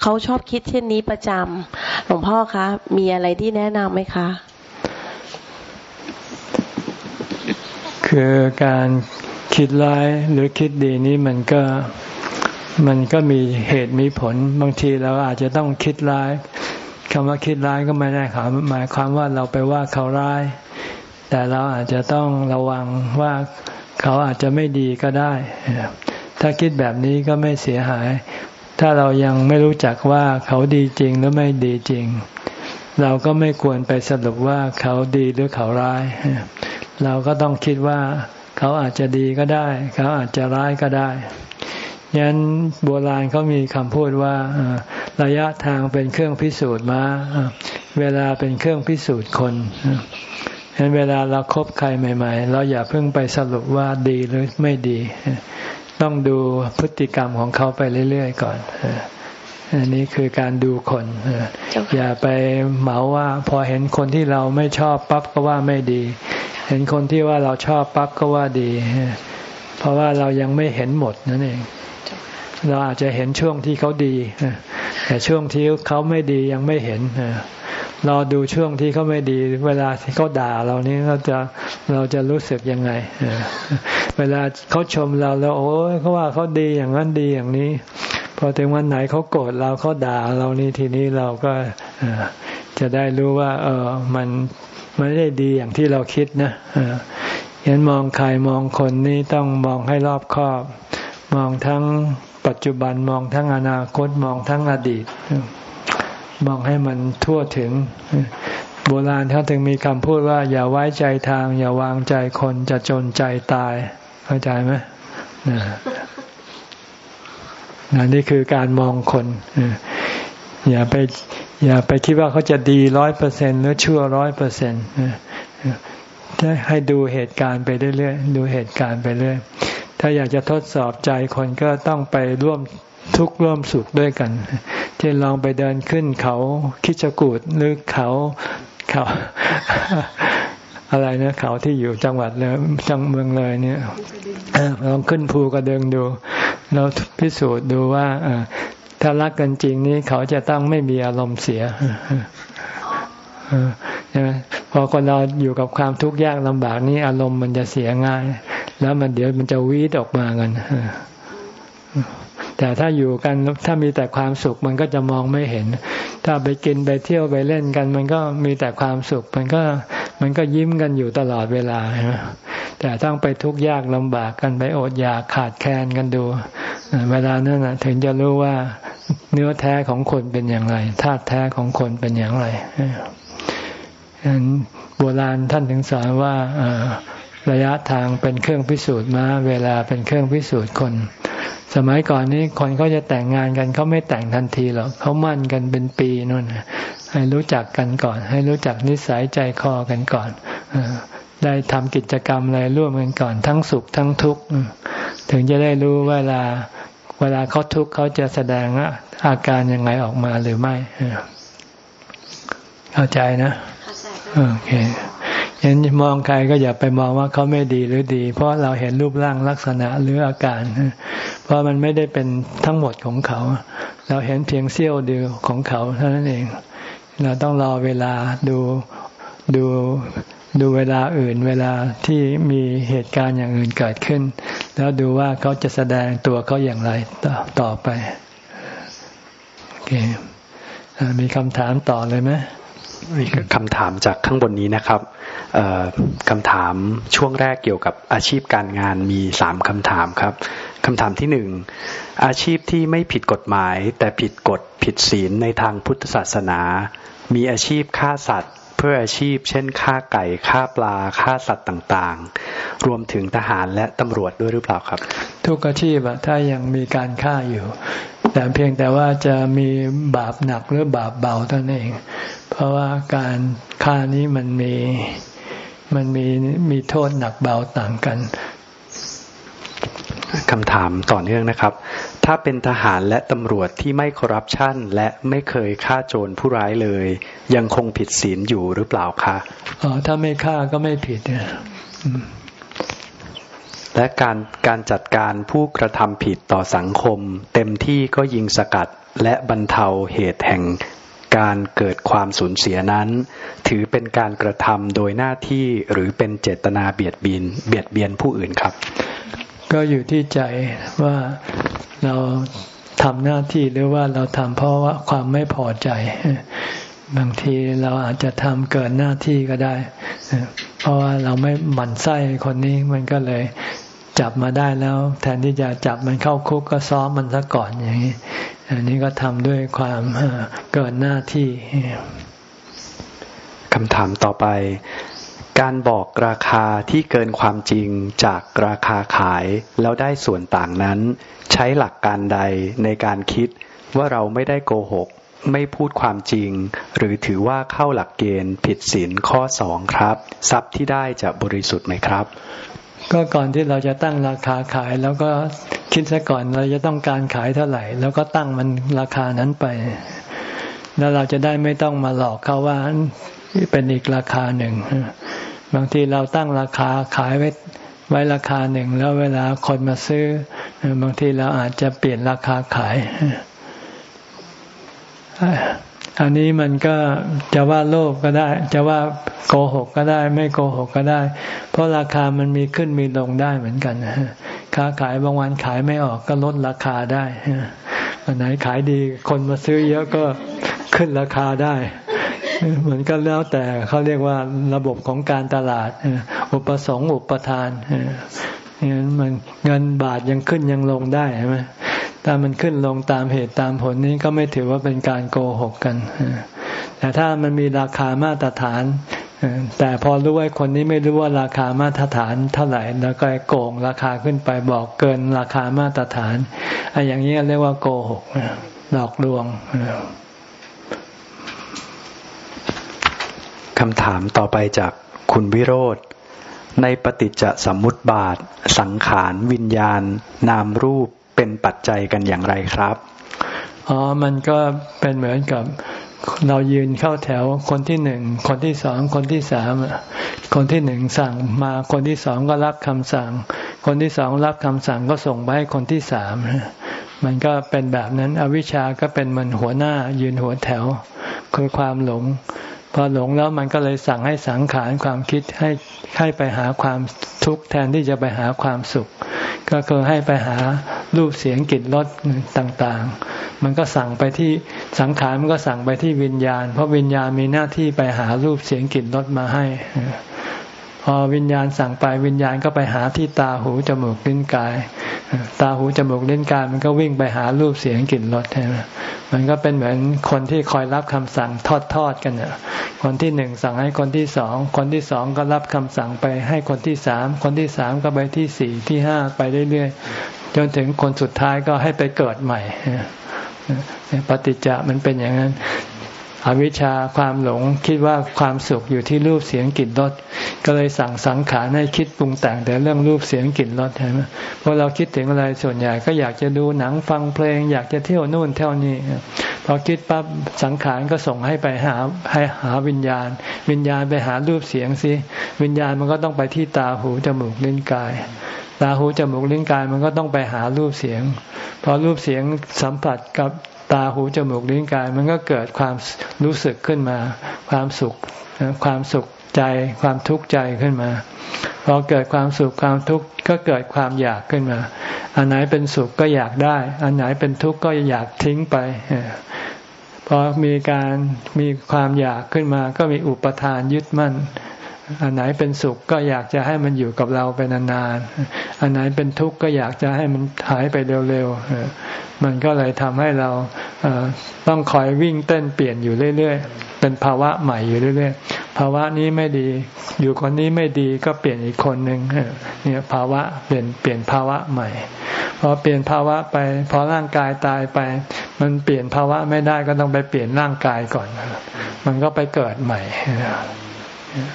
เขาชอบคิดเช่นนี้ประจำหลวงพ่อคะ มีอะไรที่แนะนำไหมคะ คือการคิดร้ายหรือคิดดีนี้มันก็มันก็มีเหตุมีผล บางทีเราอาจจะต้องคิดร้ายคำว่าคิดร้ายก็ไม่ได้ครับหมายความว่าเราไปว่าเขาร้าย แต่เราอาจจะต้องระวังว่า เขาอาจจะไม่ดีก็ได้ ถ้าคิดแบบนี้ก็ไม่เสียหาย ถ้าเรายังไม่รู้จักว่าเขาดีจริงหรือไม่ดีจริง เราก็ไม่ควรไปสรุปว่าเขาดีหรือเขาร้าย เราก็ต้องคิดว่าเขาอาจจะดีก็ได้ เขาอาจจะร้ายก็ได้ยันโบราณเขามีคำพูดว่าระยะทางเป็นเครื่องพิสูจน์มาเวลาเป็นเครื่องพิสูจน์คน ฉะนั้นเวลาเราครบใครใหม่ ๆ เราอย่าเพิ่งไปสรุปว่าดีหรือไม่ดี ต้องดูพฤติกรรมของเขาไปเรื่อยๆก่อนอันนี้คือการดูคนอย่าไปเหมาว่า พอเห็นคนที่เราไม่ชอบปั๊บก็ว่าไม่ดี เห็นคนที่ว่าเราชอบปั๊บก็ว่าดี เพราะว่าเรายังไม่เห็นหมดนั่นเองเราอาจจะเห็นช่วงที่เขาดีแต่ช่วงที่เขาไม่ดียังไม่เห็น รอดูช่วงที่เขาไม่ดี เวลาที่เขาด่าเรานี้เราจะเราจะรู้สึกยังไงเวลาเขาชมเราแล้ว โอ้ยเขาว่าเขาดีอย่างนั้นดีอย่างนี้ พอถึงวันไหนเขาโกรธเราเขาด่าเรานี่ทีนี้เราก็จะได้รู้ว่า เออมันมันไม่ได้ดีอย่างที่เราคิดนะเห็นมองใครมองคนนี้ต้องมองให้รอบคอบ มองทั้งปัจจุบันมองทั้งอนาคตมองทั้งอดีต มองให้มันทั่วถึง โบราณเขาถึงมีคำพูดว่า อย่าไว้ใจทาง อย่าวางใจคนจะจนใจตาย เข้าใจไหมนนี่คือการมองคนอย่าไปอย่าไปคิดว่าเขาจะดีร้อยเปอร์เซ็นหรือชั่วร้อยเปอร์เซ็นต์ให้ดูเหตุการณ์ไปเรื่อยๆดูเหตุการณ์ไปเรื่อยถ้าอยากจะทดสอบใจคนก็ต้องไปร่วมทุกข์ร่วมสุขด้วยกัน เช่นลองไปเดินขึ้นเขาคิจกูดหรือเขาเขาอะไรนะเขาที่อยู่จังหวัดเลยจังเมืองเลยเนี่ยลองขึ้นภูกระเดิงดู เราพิสูจน์ดูว่าถ้ารักกันจริงนี้เขาจะต้องไม่มีอารมณ์เสียใช่ไหมพอคนเราอยู่กับความทุกข์ยากลำบากนี้อารมณ์มันจะเสียง่าย แล้วมันเดี๋ยวมันจะวีดออกมากัน แต่ถ้าอยู่กันถ้ามีแต่ความสุขมันก็จะมองไม่เห็น ถ้าไปกินไปเที่ยวไปเล่นกัน มันก็มีแต่ความสุข มันก็มันก็ยิ้มกันอยู่ตลอดเวลาแต่ต้องไปทุกข์ยากลำบากกันไปอดอยากขาดแคลนกันดู เวลานั้นถึงจะรู้ว่าเนื้อแท้ของคนเป็นอย่างไรธาตุแท้ของคนเป็นอย่างไรโบราณท่านถึงสอนว่า ระยะทางเป็นเครื่องพิสูจน์มาเวลาเป็นเครื่องพิสูจน์คน สมัยก่อนนี้คนเขาจะแต่งงานกันเขาไม่แต่งทันทีหรอกเขามั่นกันเป็นปีนู่นให้รู้จักกันก่อน ให้รู้จักนิสัยใจคอกันก่อนได้ทำกิจกรรมอะไรร่วมกันก่อนทั้งสุขทั้งทุกข์ถึงจะได้รู้เวลาเวลาเขาทุกข์เขาจะแสดงอาการยังไงออกมาหรือไม่เข้าใจนะโอเค ยันมองใครก็อย่าไปมองว่าเขาไม่ดีหรือดี เพราะเราเห็นรูปร่างลักษณะหรืออาการ เพราะมันไม่ได้เป็นทั้งหมดของเขา เราเห็นเพียงเสี้ยวเดียวของเขาเท่านั้นเอง เราต้องรอเวลาดูดูดูเวลาอื่นเวลาที่มีเหตุการณ์อย่างอื่นเกิดขึ้น แล้วดูว่าเขาจะแสดงตัวเขาอย่างไรต่อต่อไปโอเคมีคำถามต่อเลยไหมมีคำถามจากข้างบนนี้นะครับ คำถามช่วงแรกเกี่ยวกับอาชีพการงานมีสามคำถามครับคำถามที่หนึ่งอาชีพที่ไม่ผิดกฎหมาย แต่ผิดกฎผิดศีลในทางพุทธศาสนา มีอาชีพฆ่าสัตว์เพื่ออาชีพเช่นฆ่าไก่ฆ่าปลาฆ่าสัตว์ต่างๆ รวมถึงทหารและตำรวจด้วยหรือเปล่าครับ ทุกอาชีพถ้ายังมีการฆ่าอยู่ แต่เพียงแต่ว่าจะมีบาปหนักหรือบาปเบาเท่านั้นเอง เพราะว่าการฆ่านี้มันมี มันมีมีโทษหนักเบาต่างกันคำถามต่อเนื่องนะครับ ถ้าเป็นทหารและตำรวจที่ไม่คอร์รัปชันและไม่เคยฆ่าโจรผู้ร้ายเลย ยังคงผิดศีลอยู่หรือเปล่าคะอ๋อถ้าไม่ฆ่าก็ไม่ผิดเนี่ยและการการจัดการผู้กระทำผิดต่อสังคม เต็มที่ก็ยิงสกัดและบรรเทาเหตุแห่ง การเกิดความสูญเสียนั้น ถือเป็นการกระทำโดยหน้าที่หรือเป็นเจตนาเบียดเบียนเบียดเบียนผู้อื่นครับ ก็อยู่ที่ใจว่าเราทำหน้าที่หรือว่าเราทำเพราะว่าความไม่พอใจ บางทีเราอาจจะทำเกินหน้าที่ก็ได้ เพราะว่าเราไม่หมั่นไส้คนนี้มันก็เลย จับมาได้แล้ว แทนที่จะจับมันเข้าคุกก็ซ้อมมันซะก่อนอย่างนี้อันนี้ก็ทำด้วยความเกินหน้าที่คำถามต่อไป การบอกราคาที่เกินความจริงจากราคาขายแล้วได้ส่วนต่างนั้น ใช้หลักการใดในการคิดว่าเราไม่ได้โกหก ไม่พูดความจริง หรือถือว่าเข้าหลักเกณฑ์ผิดศีลข้อสองครับ ทรัพย์ที่ได้จะบริสุทธิ์ไหมครับ ก็ก่อนที่เราจะตั้งราคาขาย แล้วก็คิดซะก่อนเราจะต้องการขายเท่าไหร่ แล้วก็ตั้งมันราคานั้นไป แล้วเราจะได้ไม่ต้องมาหลอกเขาว่าเป็นอีกราคาหนึ่งบางทีเราตั้งราคาขายไว้ไว้ราคาหนึ่งแล้วเวลาคนมาซื้อ บางทีเราอาจจะเปลี่ยนราคาขาย อันนี้มันก็จะว่าโลภก็ได้ จะว่าโกหกก็ได้ ไม่โกหกก็ได้ เพราะราคามันมีขึ้นมีลงได้เหมือนกันค้าขายบางวันขายไม่ออกก็ลดราคาได้วันไหนขายดีคนมาซื้อเยอะก็ขึ้นราคาได้เหมือนกันแล้วแต่เขาเรียกว่าระบบของการตลาดอุปสงค์อุปทานเนี่ยมันเงินบาทยังขึ้นยังลงได้ใช่ไหม ถ้ามันขึ้นลงตามเหตุตามผลนี้ก็ไม่ถือว่าเป็นการโกหกกัน แต่ถ้ามันมีราคามาตรฐาน แต่พอรู้ว่าคนนี้ไม่รู้ว่าราคามาตรฐานเท่าไหร่ แล้วก็โกงราคาขึ้นไปบอกเกินราคามาตรฐานไอ้อย่างนี้เรียกว่าโกหกหลอกลวงคำถามต่อไปจากคุณวิโรธในปฏิจจสมุติบาท สังขารวิญญาณ นามรูป เป็นปัจจัยกันอย่างไรครับ อ๋อ มันก็เป็นเหมือนกับเรายืนเข้าแถวคนที่หนึ่ง คนที่สอง คนที่สามคนที่หนึ่งสั่งมาคนที่สองก็รับคำสั่ง คนที่สองรับคำสั่งก็ส่งไปให้คนที่สามมันก็เป็นแบบนั้น อวิชาก็เป็นมันหัวหน้ายืนหัวแถว คือความหลง พอหลงแล้วมันก็เลยสั่งให้สังขารความคิดให้ให้ไปหาความทุกข์แทนที่จะไปหาความสุข ก็คือให้ไปหารูปเสียงกลิ่นรสต่างๆ มันก็สั่งไปที่สังขารมันก็สั่งไปที่วิญญาณ เพราะวิญญาณมีหน้าที่ไปหารูปเสียงกลิ่นรสมาให้ พอวิญญาณสั่งไปวิญญาณก็ไปหาที่ตาหูจมูกลิ้นกาย ตาหูจมูกลิ้นกายมันก็วิ่งไปหารูปเสียงกลิ่นรสใช่ไหมมันก็เป็นเหมือนคนที่คอยรับคำสั่งทอดทอดกันเนี่ยคนที่หนึ่งสั่งให้คนที่สอง คนที่สองก็รับคำสั่งไปให้คนที่สาม คนที่สามก็ไปที่สี่ที่ห้าไปเรื่อยๆจนถึงคนสุดท้ายก็ให้ไปเกิดใหม่ปฏิจจะมันเป็นอย่างนั้น อวิชชาความหลงคิดว่าความสุขอยู่ที่รูปเสียงกลิ่นรสก็เลยสั่งสังขารให้คิดปรุงแต่งแต่เรื่องรูปเสียงกลิ่นรสใช่ไหมพอเราคิดถึงอะไรส่วนใหญ่ก็อยากจะดูหนังฟังเพลง อยากจะเที่ยวนู่นเที่ยวนี่พอคิดปั๊บสังขารก็ส่งให้ไปหาให้หาวิญญาณ วิญญาณไปหารูปเสียงสิวิญญาณมันก็ต้องไปที่ตาหูจมูกลิ้นกายตาหูจมูกลิ้นกายมันก็ต้องไปหารูปเสียง พอรูปเสียงสัมผัสกับ ตาหูจมูกลิ้นกาย มันก็เกิดความรู้สึกขึ้นมา ความสุขความสุขใจความทุกข์ใจขึ้นมาพอเกิดความสุขความทุกข์ก็เกิดความอยากขึ้นมา อันไหนเป็นสุขก็อยากได้ อันไหนเป็นทุกข์ก็อยากทิ้งไปพอมีการมีความอยากขึ้นมา ก็มีอุปทานยึดมั่น อันไหนเป็นสุขก็อยากจะให้มันอยู่กับเราไปนานๆ อันไหนเป็นทุกข์ก็อยากจะให้มันหายไปเร็วๆ มันก็เลยทำให้เราต้องคอยวิ่งเต้นเปลี่ยนอยู่เรื่อยๆ เป็นภาวะใหม่อยู่เรื่อยๆ ภาวะนี้ไม่ดี อยู่คนนี้ไม่ดีก็เปลี่ยนอีกคนหนึ่งเนี่ยภาวะเปลี่ยนเปลี่ยนภาวะใหม่ พอเปลี่ยนภาวะไป พอร่างกายตายไป มันเปลี่ยนภาวะไม่ได้ก็ต้องไปเปลี่ยนร่างกายก่อน มันก็ไปเกิดใหม่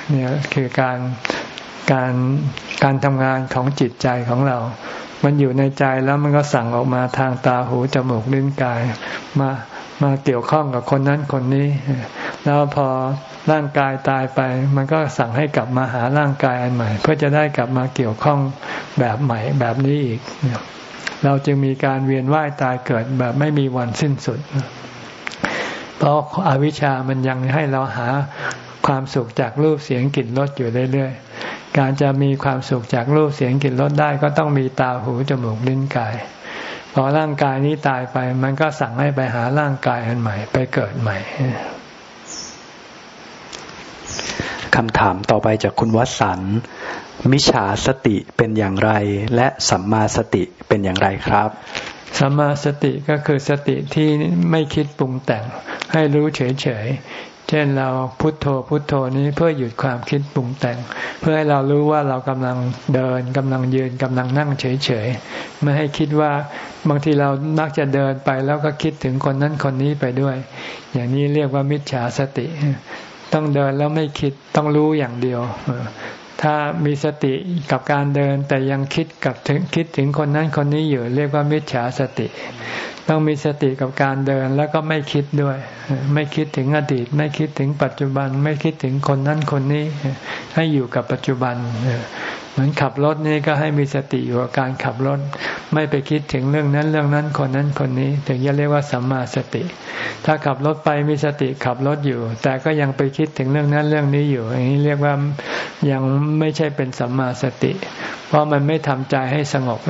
เนี่ยคือการการการทำงานของจิตใจของเรา มันอยู่ในใจแล้วมันก็สั่งออกมาทางตาหูจมูกลิ้นกาย มามาเกี่ยวข้องกับคนนั้นคนนี้ แล้วพอร่างกายตายไป มันก็สั่งให้กลับมาหาร่างกายอันใหม่ เพื่อจะได้กลับมาเกี่ยวข้องแบบใหม่แบบนี้อีก เราจึงมีการเวียนว่ายตายเกิดแบบไม่มีวันสิ้นสุด เพราะอาวิชามันยังให้เราหา ความสุขจากรูปเสียงกลิ่นรสอยู่เรื่อยการจะมีความสุขจากรูปเสียงกลิ่นรสได้ก็ต้องมีตาหูจมูกลิ้นกาย พอร่างกายนี้ตายไป มันก็สั่งให้ไปหาร่างกายอันใหม่ ไปเกิดใหม่คำถามต่อไปจากคุณวสันมิจฉาสติเป็นอย่างไร และสัมมาสติเป็นอย่างไรครับสัมมาสติก็คือสติที่ไม่คิดปรุงแต่งให้รู้เฉย เช่นเราพุโทโธพุโทโธนี้เพื่อหยุดความคิดปรุงแต่ง เพื่อให้เรารู้ว่าเรากำลังเดินกำลังยืนกำลังนั่งเฉยๆไม่ให้คิดว่าบางทีเรามักจะเดินไปแล้วก็คิดถึงคนนั้นคนนี้ไปด้วย อย่างนี้เรียกว่ามิจฉาสติ ต้องเดินแล้วไม่คิดต้องรู้อย่างเดียวถ้ามีสติกับการเดินแต่ยังคิดกับถึงคิดถึงคนนั้นคนนี้อยู่ เรียกว่ามิจฉาสติ ต้องมีสติกับการเดินแล้วก็ไม่คิดด้วย ไม่คิดถึงอดีต ไม่คิดถึงปัจจุบัน ไม่คิดถึงคนนั้นคนนี้ ให้อยู่กับปัจจุบันเหมือนขับรถนี่ก็ให้มีสติอยู่กับการขับรถ ไม่ไปคิดถึงเรื่องนั้นเรื่องนั้นคนนั้นคนนี้ ถึงจะเรียกว่าสัมมาสติ ถ้าขับรถไปมีสติขับรถอยู่ แต่ก็ยังไปคิดถึงเรื่องนั้นเรื่องนี้อยู่อย่างนี้เรียกว่ายังไม่ใช่เป็นสัมมาสติ เพราะมันไม่ทำใจให้สงบ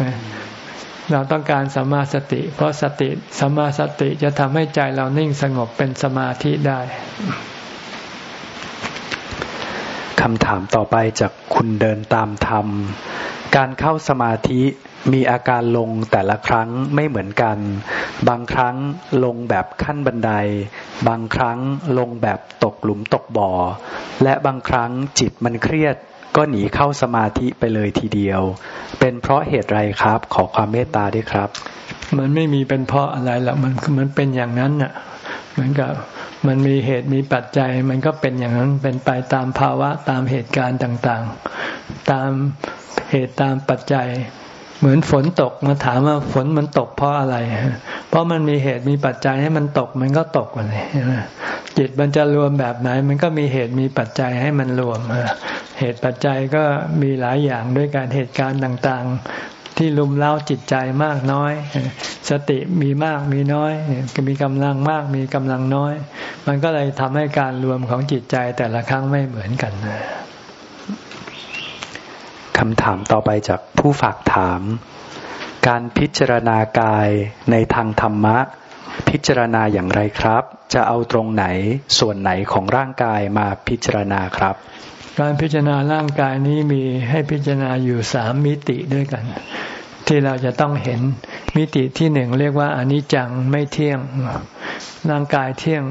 เราต้องการสัมมาสติ เพราะสติสัมมาสติจะทำให้ใจเรานิ่งสงบเป็นสมาธิได้คำถามต่อไปจากคุณเดินตามธรรม การเข้าสมาธิมีอาการลงแต่ละครั้งไม่เหมือนกัน บางครั้งลงแบบขั้นบันได บางครั้งลงแบบตกหลุมตกบ่อ และบางครั้งจิตมันเครียด ก็หนีเข้าสมาธิไปเลยทีเดียว เป็นเพราะเหตุไรครับ ขอความเมตตาด้วยครับ มันไม่มีเป็นเพราะอะไรหรอกมันมันเป็นอย่างนั้นน่ะเหมือนกับมันมีเหตุมีปัจจัย มันก็เป็นอย่างนั้นเป็นไปตามภาวะตามเหตุการณ์ต่าง ๆ ตามเหตุตามปัจจัย เหมือนฝนตกมาถามว่าฝนมันตกเพราะอะไร เพราะมันมีเหตุมีปัจจัยให้มันตกมันก็ตกเลยจิตมันจะรวมแบบไหน มันก็มีเหตุมีปัจจัยให้มันรวมเหตุปัจจัยก็มีหลายอย่างด้วยการเหตุการณ์ต่างๆ ที่ลุมเล้าจิตใจมากน้อย สติมีมากมีน้อยมีกำลังมากมีกำลังน้อย มันก็เลยทำให้การรวมของจิตใจแต่ละครั้งไม่เหมือนกัน คำถามต่อไปจากผู้ฝากถาม การพิจารณากายในทางธรรมะ พิจารณาอย่างไรครับ จะเอาตรงไหนส่วนไหนของร่างกายมาพิจารณาครับ การพิจารณาร่างกายนี้มีให้พิจารณาอยู่สามมิติด้วยกัน ที่เราจะต้องเห็นมิติที่หนึ่งเรียกว่าอนิจจังไม่เที่ยง ร่างกายเที่ยง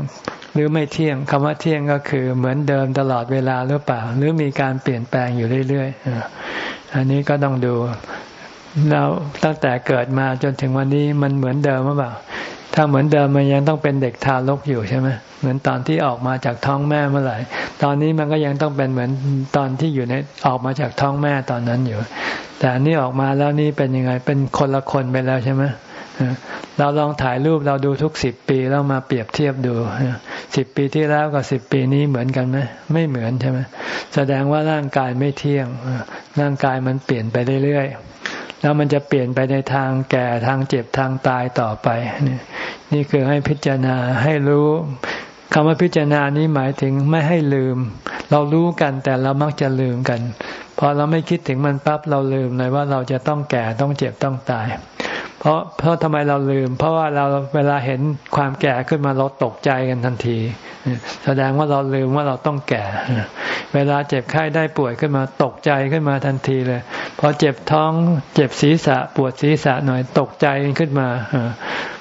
หรือไม่เที่ยงคำว่าเที่ยงก็คือเหมือนเดิมตลอดเวลาหรือเปล่า หรือมีการเปลี่ยนแปลงอยู่เรื่อยๆอันนี้ก็ต้องดูเราตั้งแต่เกิดมาจนถึงวันนี้มันเหมือนเดิมหรือเปล่า ถ้าเหมือนเดิมมันยังต้องเป็นเด็กทารกอยู่ใช่ไหมเหมือนตอนที่ออกมาจากท้องแม่เมื่อไหร่ ตอนนี้มันก็ยังต้องเป็นเหมือนตอนที่อยู่ในออกมาจากท้องแม่ตอนนั้นอยู่ แต่อันนี้ออกมาแล้วนี่เป็นยังไงเป็นคนละคนไปแล้วใช่ไหมเราลองถ่ายรูปเราดูทุกสิบปีแล้วมาเปรียบเทียบดู สิบปีที่แล้วกับสิบปีนี้เหมือนกันไหมไม่เหมือนใช่ไหมแสดงว่าร่างกายไม่เที่ยงร่างกายมันเปลี่ยนไปเรื่อยๆแล้วมันจะเปลี่ยนไปในทางแก่ทางเจ็บทางตายต่อไปนี่นี่คือให้พิจารณาให้รู้คำว่าพิจารณานี้หมายถึงไม่ให้ลืม เรารู้กันแต่เรามักจะลืมกันพอเราไม่คิดถึงมันปั๊บเราลืมเลยว่าเราจะต้องแก่ต้องเจ็บต้องตาย เพราะเพราะทำไมเราลืม เพราะว่าเราเวลาเห็นความแก่ขึ้นมาเราตกใจกันทันที แสดงว่าเราลืมว่าเราต้องแก่ เวลาเจ็บไข้ได้ป่วยขึ้นมาตกใจขึ้นมาทันทีเลยพอเจ็บท้องเจ็บศีรษะปวดศีรษะหน่อยตกใจขึ้นมา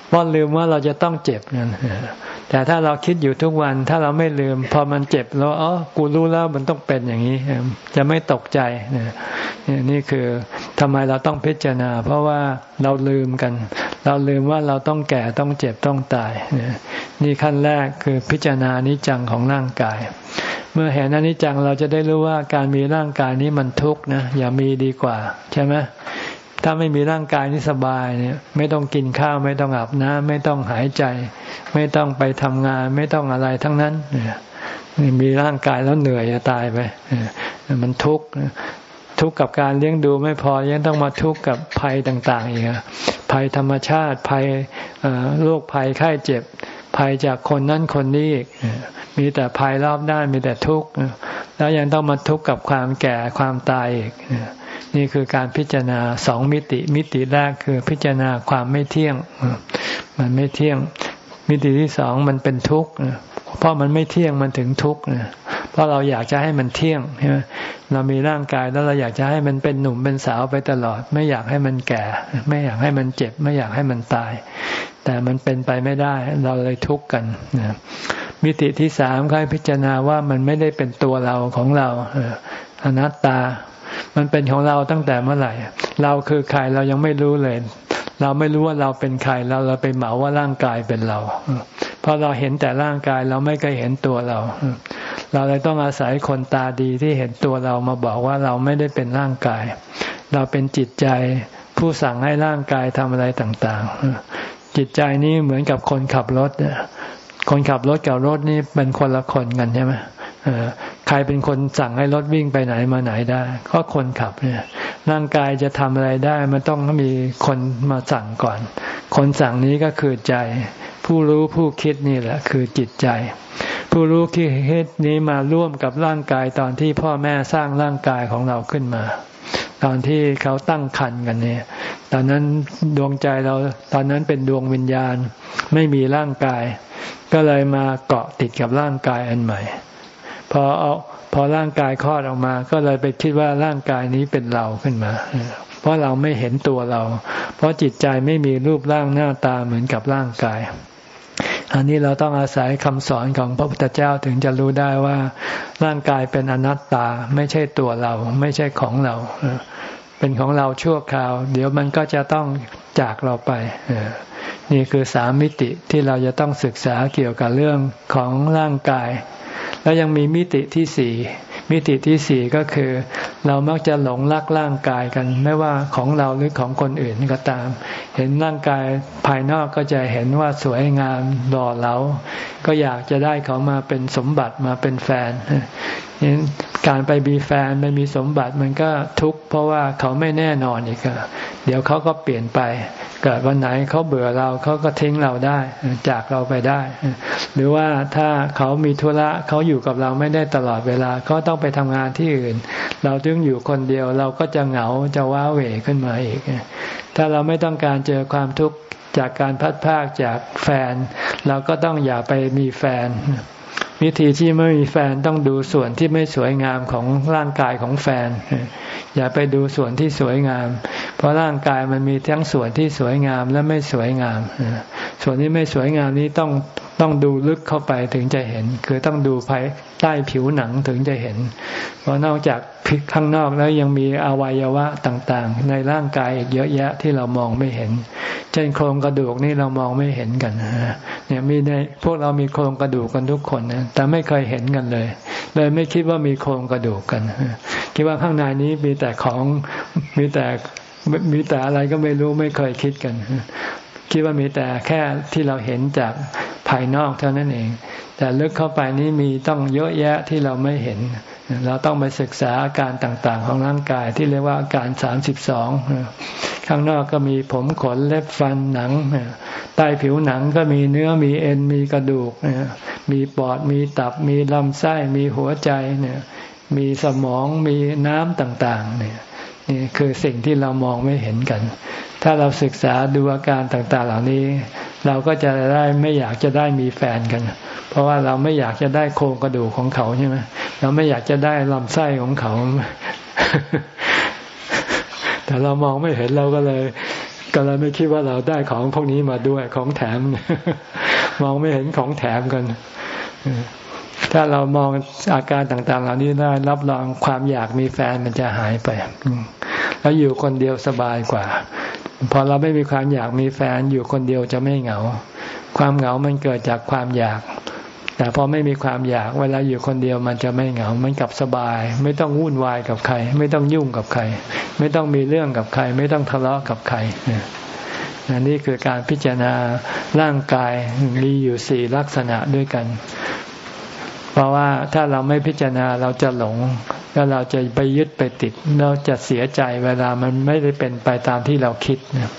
เพราะลืมว่าเราจะต้องเจ็บนั่น แต่ถ้าเราคิดอยู่ทุกวัน ถ้าเราไม่ลืม พอมันเจ็บแล้วอ๋อกูรู้แล้วมันต้องเป็นอย่างนี้ จะไม่ตกใจนี่คือทำไมเราต้องพิจารณา เพราะว่าเราลืมกัน เราลืมว่าเราต้องแก่ต้องเจ็บต้องตายนี่ขั้นแรกคือพิจารณานิจังของร่างกาย เมื่อเห็นอนิจจังเราจะได้รู้ว่าการมีร่างกายนี้มันทุกข์นะอย่ามีดีกว่า ใช่ไหม ถ้าไม่มีร่างกายนี้สบายเนี่ยไม่ต้องกินข้าวไม่ต้องอาบน้ำไม่ต้องหายใจ ไม่ต้องไปทำงาน ไม่ต้องอะไรทั้งนั้นมีร่างกายแล้วเหนื่อยจะตายไปมันทุกข์ทุกข์กับการเลี้ยงดูไม่พอยังต้องมาทุกข์กับภัยต่างๆอีกภัยธรรมชาติภัยโรคภัยไข้เจ็บ ภัยจากคนนั้นคนนี้อีกมีแต่ภัยรอบด้านมีแต่ทุกข์แล้วยังต้องมาทุกข์กับความแก่ความตายอีก นี่คือการพิจารณาสองมิติ มิติแรกคือพิจารณาความไม่เที่ยง มันไม่เที่ยง มิติที่สองมันเป็นทุกข์เพราะมันไม่เที่ยงมันถึงทุกข์เพราะเราอยากจะให้มันเที่ยงใช่ไหมเรามีร่างกายแล้วเราอยากจะให้มันเป็นหนุ่มเป็นสาวไปตลอด ไม่อยากให้มันแก่ ไม่อยากให้มันเจ็บ ไม่อยากให้มันตาย แต่มันเป็นไปไม่ได้ เราเลยทุกข์กันมิติที่สามค่อยพิจารณาว่ามันไม่ได้เป็นตัวเราของเราอนัตตา มันเป็นของเราตั้งแต่เมื่อไหร่ เราคือใครเรายังไม่รู้เลย เราไม่รู้ว่าเราเป็นใครเราเราไปเหมาว่าร่างกายเป็นเราเพราะเราเห็นแต่ร่างกายเราไม่เคยเห็นตัวเรา เราเลยต้องอาศัยคนตาดีที่เห็นตัวเรามาบอกว่าเราไม่ได้เป็นร่างกาย เราเป็นจิตใจผู้สั่งให้ร่างกายทำอะไรต่างๆ จิตใจนี้เหมือนกับคนขับรถคนขับรถกับรถนี่เป็นคนละคนกันใช่ไหม ใครเป็นคนสั่งให้รถวิ่งไปไหนมาไหนได้ ก็คนขับเนี่ย ร่างกายจะทำอะไรได้ มันต้องมีคนมาสั่งก่อน คนสั่งนี้ก็คือใจ ผู้รู้ผู้คิดนี่แหละ คือจิตใจ ผู้รู้คิดนี้มาร่วมกับร่างกายตอนที่พ่อแม่สร้างร่างกายของเราขึ้นมา ตอนที่เขาตั้งคันกันเนี่ย ตอนนั้นดวงใจเราตอนนั้นเป็นดวงวิญญาณ ไม่มีร่างกาย ก็เลยมาเกาะติดกับร่างกายอันใหม่ พอเอาพอร่างกายคลอดออกมา ก็เลยไปคิดว่าร่างกายนี้เป็นเราขึ้นมา เพราะเราไม่เห็นตัวเรา เพราะจิตใจไม่มีรูปร่างหน้าตาเหมือนกับร่างกาย อันนี้เราต้องอาศัยคำสอนของพระพุทธเจ้าถึงจะรู้ได้ว่า ร่างกายเป็นอนัตตาไม่ใช่ตัวเรา ไม่ใช่ของเรา เป็นของเราชั่วคราว เดี๋ยวมันก็จะต้องจากเราไปนี่คือสามมิติที่เราจะต้องศึกษาเกี่ยวกับเรื่องของร่างกาย แล้วยังมีมิติที่สี่มิติที่สี่ก็คือ เรามักจะหลงรักร่างกายกัน ไม่ว่าของเราหรือของคนอื่นก็ตาม เห็นร่างกายภายนอกก็จะเห็นว่าสวยงามหล่อเหลาก็อยากจะได้เขามาเป็นสมบัติมาเป็นแฟน นั้นการไปมีแฟนไม่มีสมบัติมันก็ทุกข์เพราะว่าเขาไม่แน่นอนอีกเดี๋ยวเขาก็เปลี่ยนไป เกิดวันไหนเขาเบื่อเราเขาก็ทิ้งเราได้ จากเราไปได้ หรือว่าถ้าเขามีธุระเขาอยู่กับเราไม่ได้ตลอดเวลาเขาต้องไปทำงานที่อื่น เราจึงอยู่คนเดียวเราก็จะเหงาจะว้าเหวขึ้นมาอีก ถ้าเราไม่ต้องการเจอความทุกข์จากการพัดพากจากแฟน เราก็ต้องอย่าไปมีแฟน วิธีที่ไม่มีแฟนต้องดูส่วนที่ไม่สวยงามของร่างกายของแฟน อย่าไปดูส่วนที่สวยงาม เพราะร่างกายมันมีทั้งส่วนที่สวยงามและไม่สวยงาม ส่วนที่ไม่สวยงามนี้ต้องต้องดูลึกเข้าไปถึงจะเห็น คือต้องดูภายใต้ผิวหนังถึงจะเห็น เพราะนอกจากข้างนอกแล้วยังมีอวัยวะต่างๆ ในร่างกายอีกเยอะแยะที่เรามองไม่เห็น เช่นโครงกระดูกนี่เรามองไม่เห็นกันเนี่ยมีในพวกเรามีโครงกระดูกกันทุกคนนะแต่ไม่เคยเห็นกันเลย เลยไม่คิดว่ามีโครงกระดูกกันคิดว่าข้างในนี้มีแต่ของมีแต่มีแต่อะไรก็ไม่รู้ไม่เคยคิดกัน คิดว่ามีแต่แค่ที่เราเห็นจาก ภายนอกเท่านั้นเอง แต่ลึกเข้าไปนี้มีต้องเยอะแยะที่เราไม่เห็น เราต้องไปศึกษาอาการต่างๆ ของร่างกายที่เรียกว่าอาการสามสิบสองข้างนอกก็มีผมขนเล็บฟันหนัง ใต้ผิวหนังก็มีเนื้อมีเอ็นมีกระดูก มีปอดมีตับ มีลำไส้มีหัวใจเนี่ยมีสมองมีน้ำต่างๆเนี่ยนี่คือสิ่งที่เรามองไม่เห็นกัน ถ้าเราศึกษาดูอาการต่างๆ เหล่านี้ เราก็จะได้ไม่อยากจะได้มีแฟนกัน เพราะว่าเราไม่อยากจะได้โครงกระดูกของเขาใช่ไหมเราไม่อยากจะได้ลำไส้ของเขา แต่เรามองไม่เห็นเราก็เลยก็เลยไม่คิดว่าเราได้ของพวกนี้มาด้วยของแถม มองไม่เห็นของแถมกัน ถ้าเรามองอาการต่าง ๆ เหล่านี้ได้รับรองความอยากมีแฟนมันจะหายไป แล้วอยู่คนเดียวสบายกว่า พอเราไม่มีความอยากมีแฟนอยู่คนเดียวจะไม่เหงา ความเหงามันเกิดจากความอยาก แต่พอไม่มีความอยากเวลาอยู่คนเดียวมันจะไม่เหงา มันกลับสบาย ไม่ต้องวุ่นวายกับใคร ไม่ต้องยุ่งกับใคร ไม่ต้องมีเรื่องกับใคร ไม่ต้องทะเลาะกับใครนี่คือการพิจารณาร่างกายมีอยู่สี่ลักษณะด้วยกัน เพราะว่าถ้าเราไม่พิจารณาเราจะหลง แล้วเราจะไปยึดไปติด เราจะเสียใจเวลามันไม่ได้เป็นไปตามที่เราคิดนะ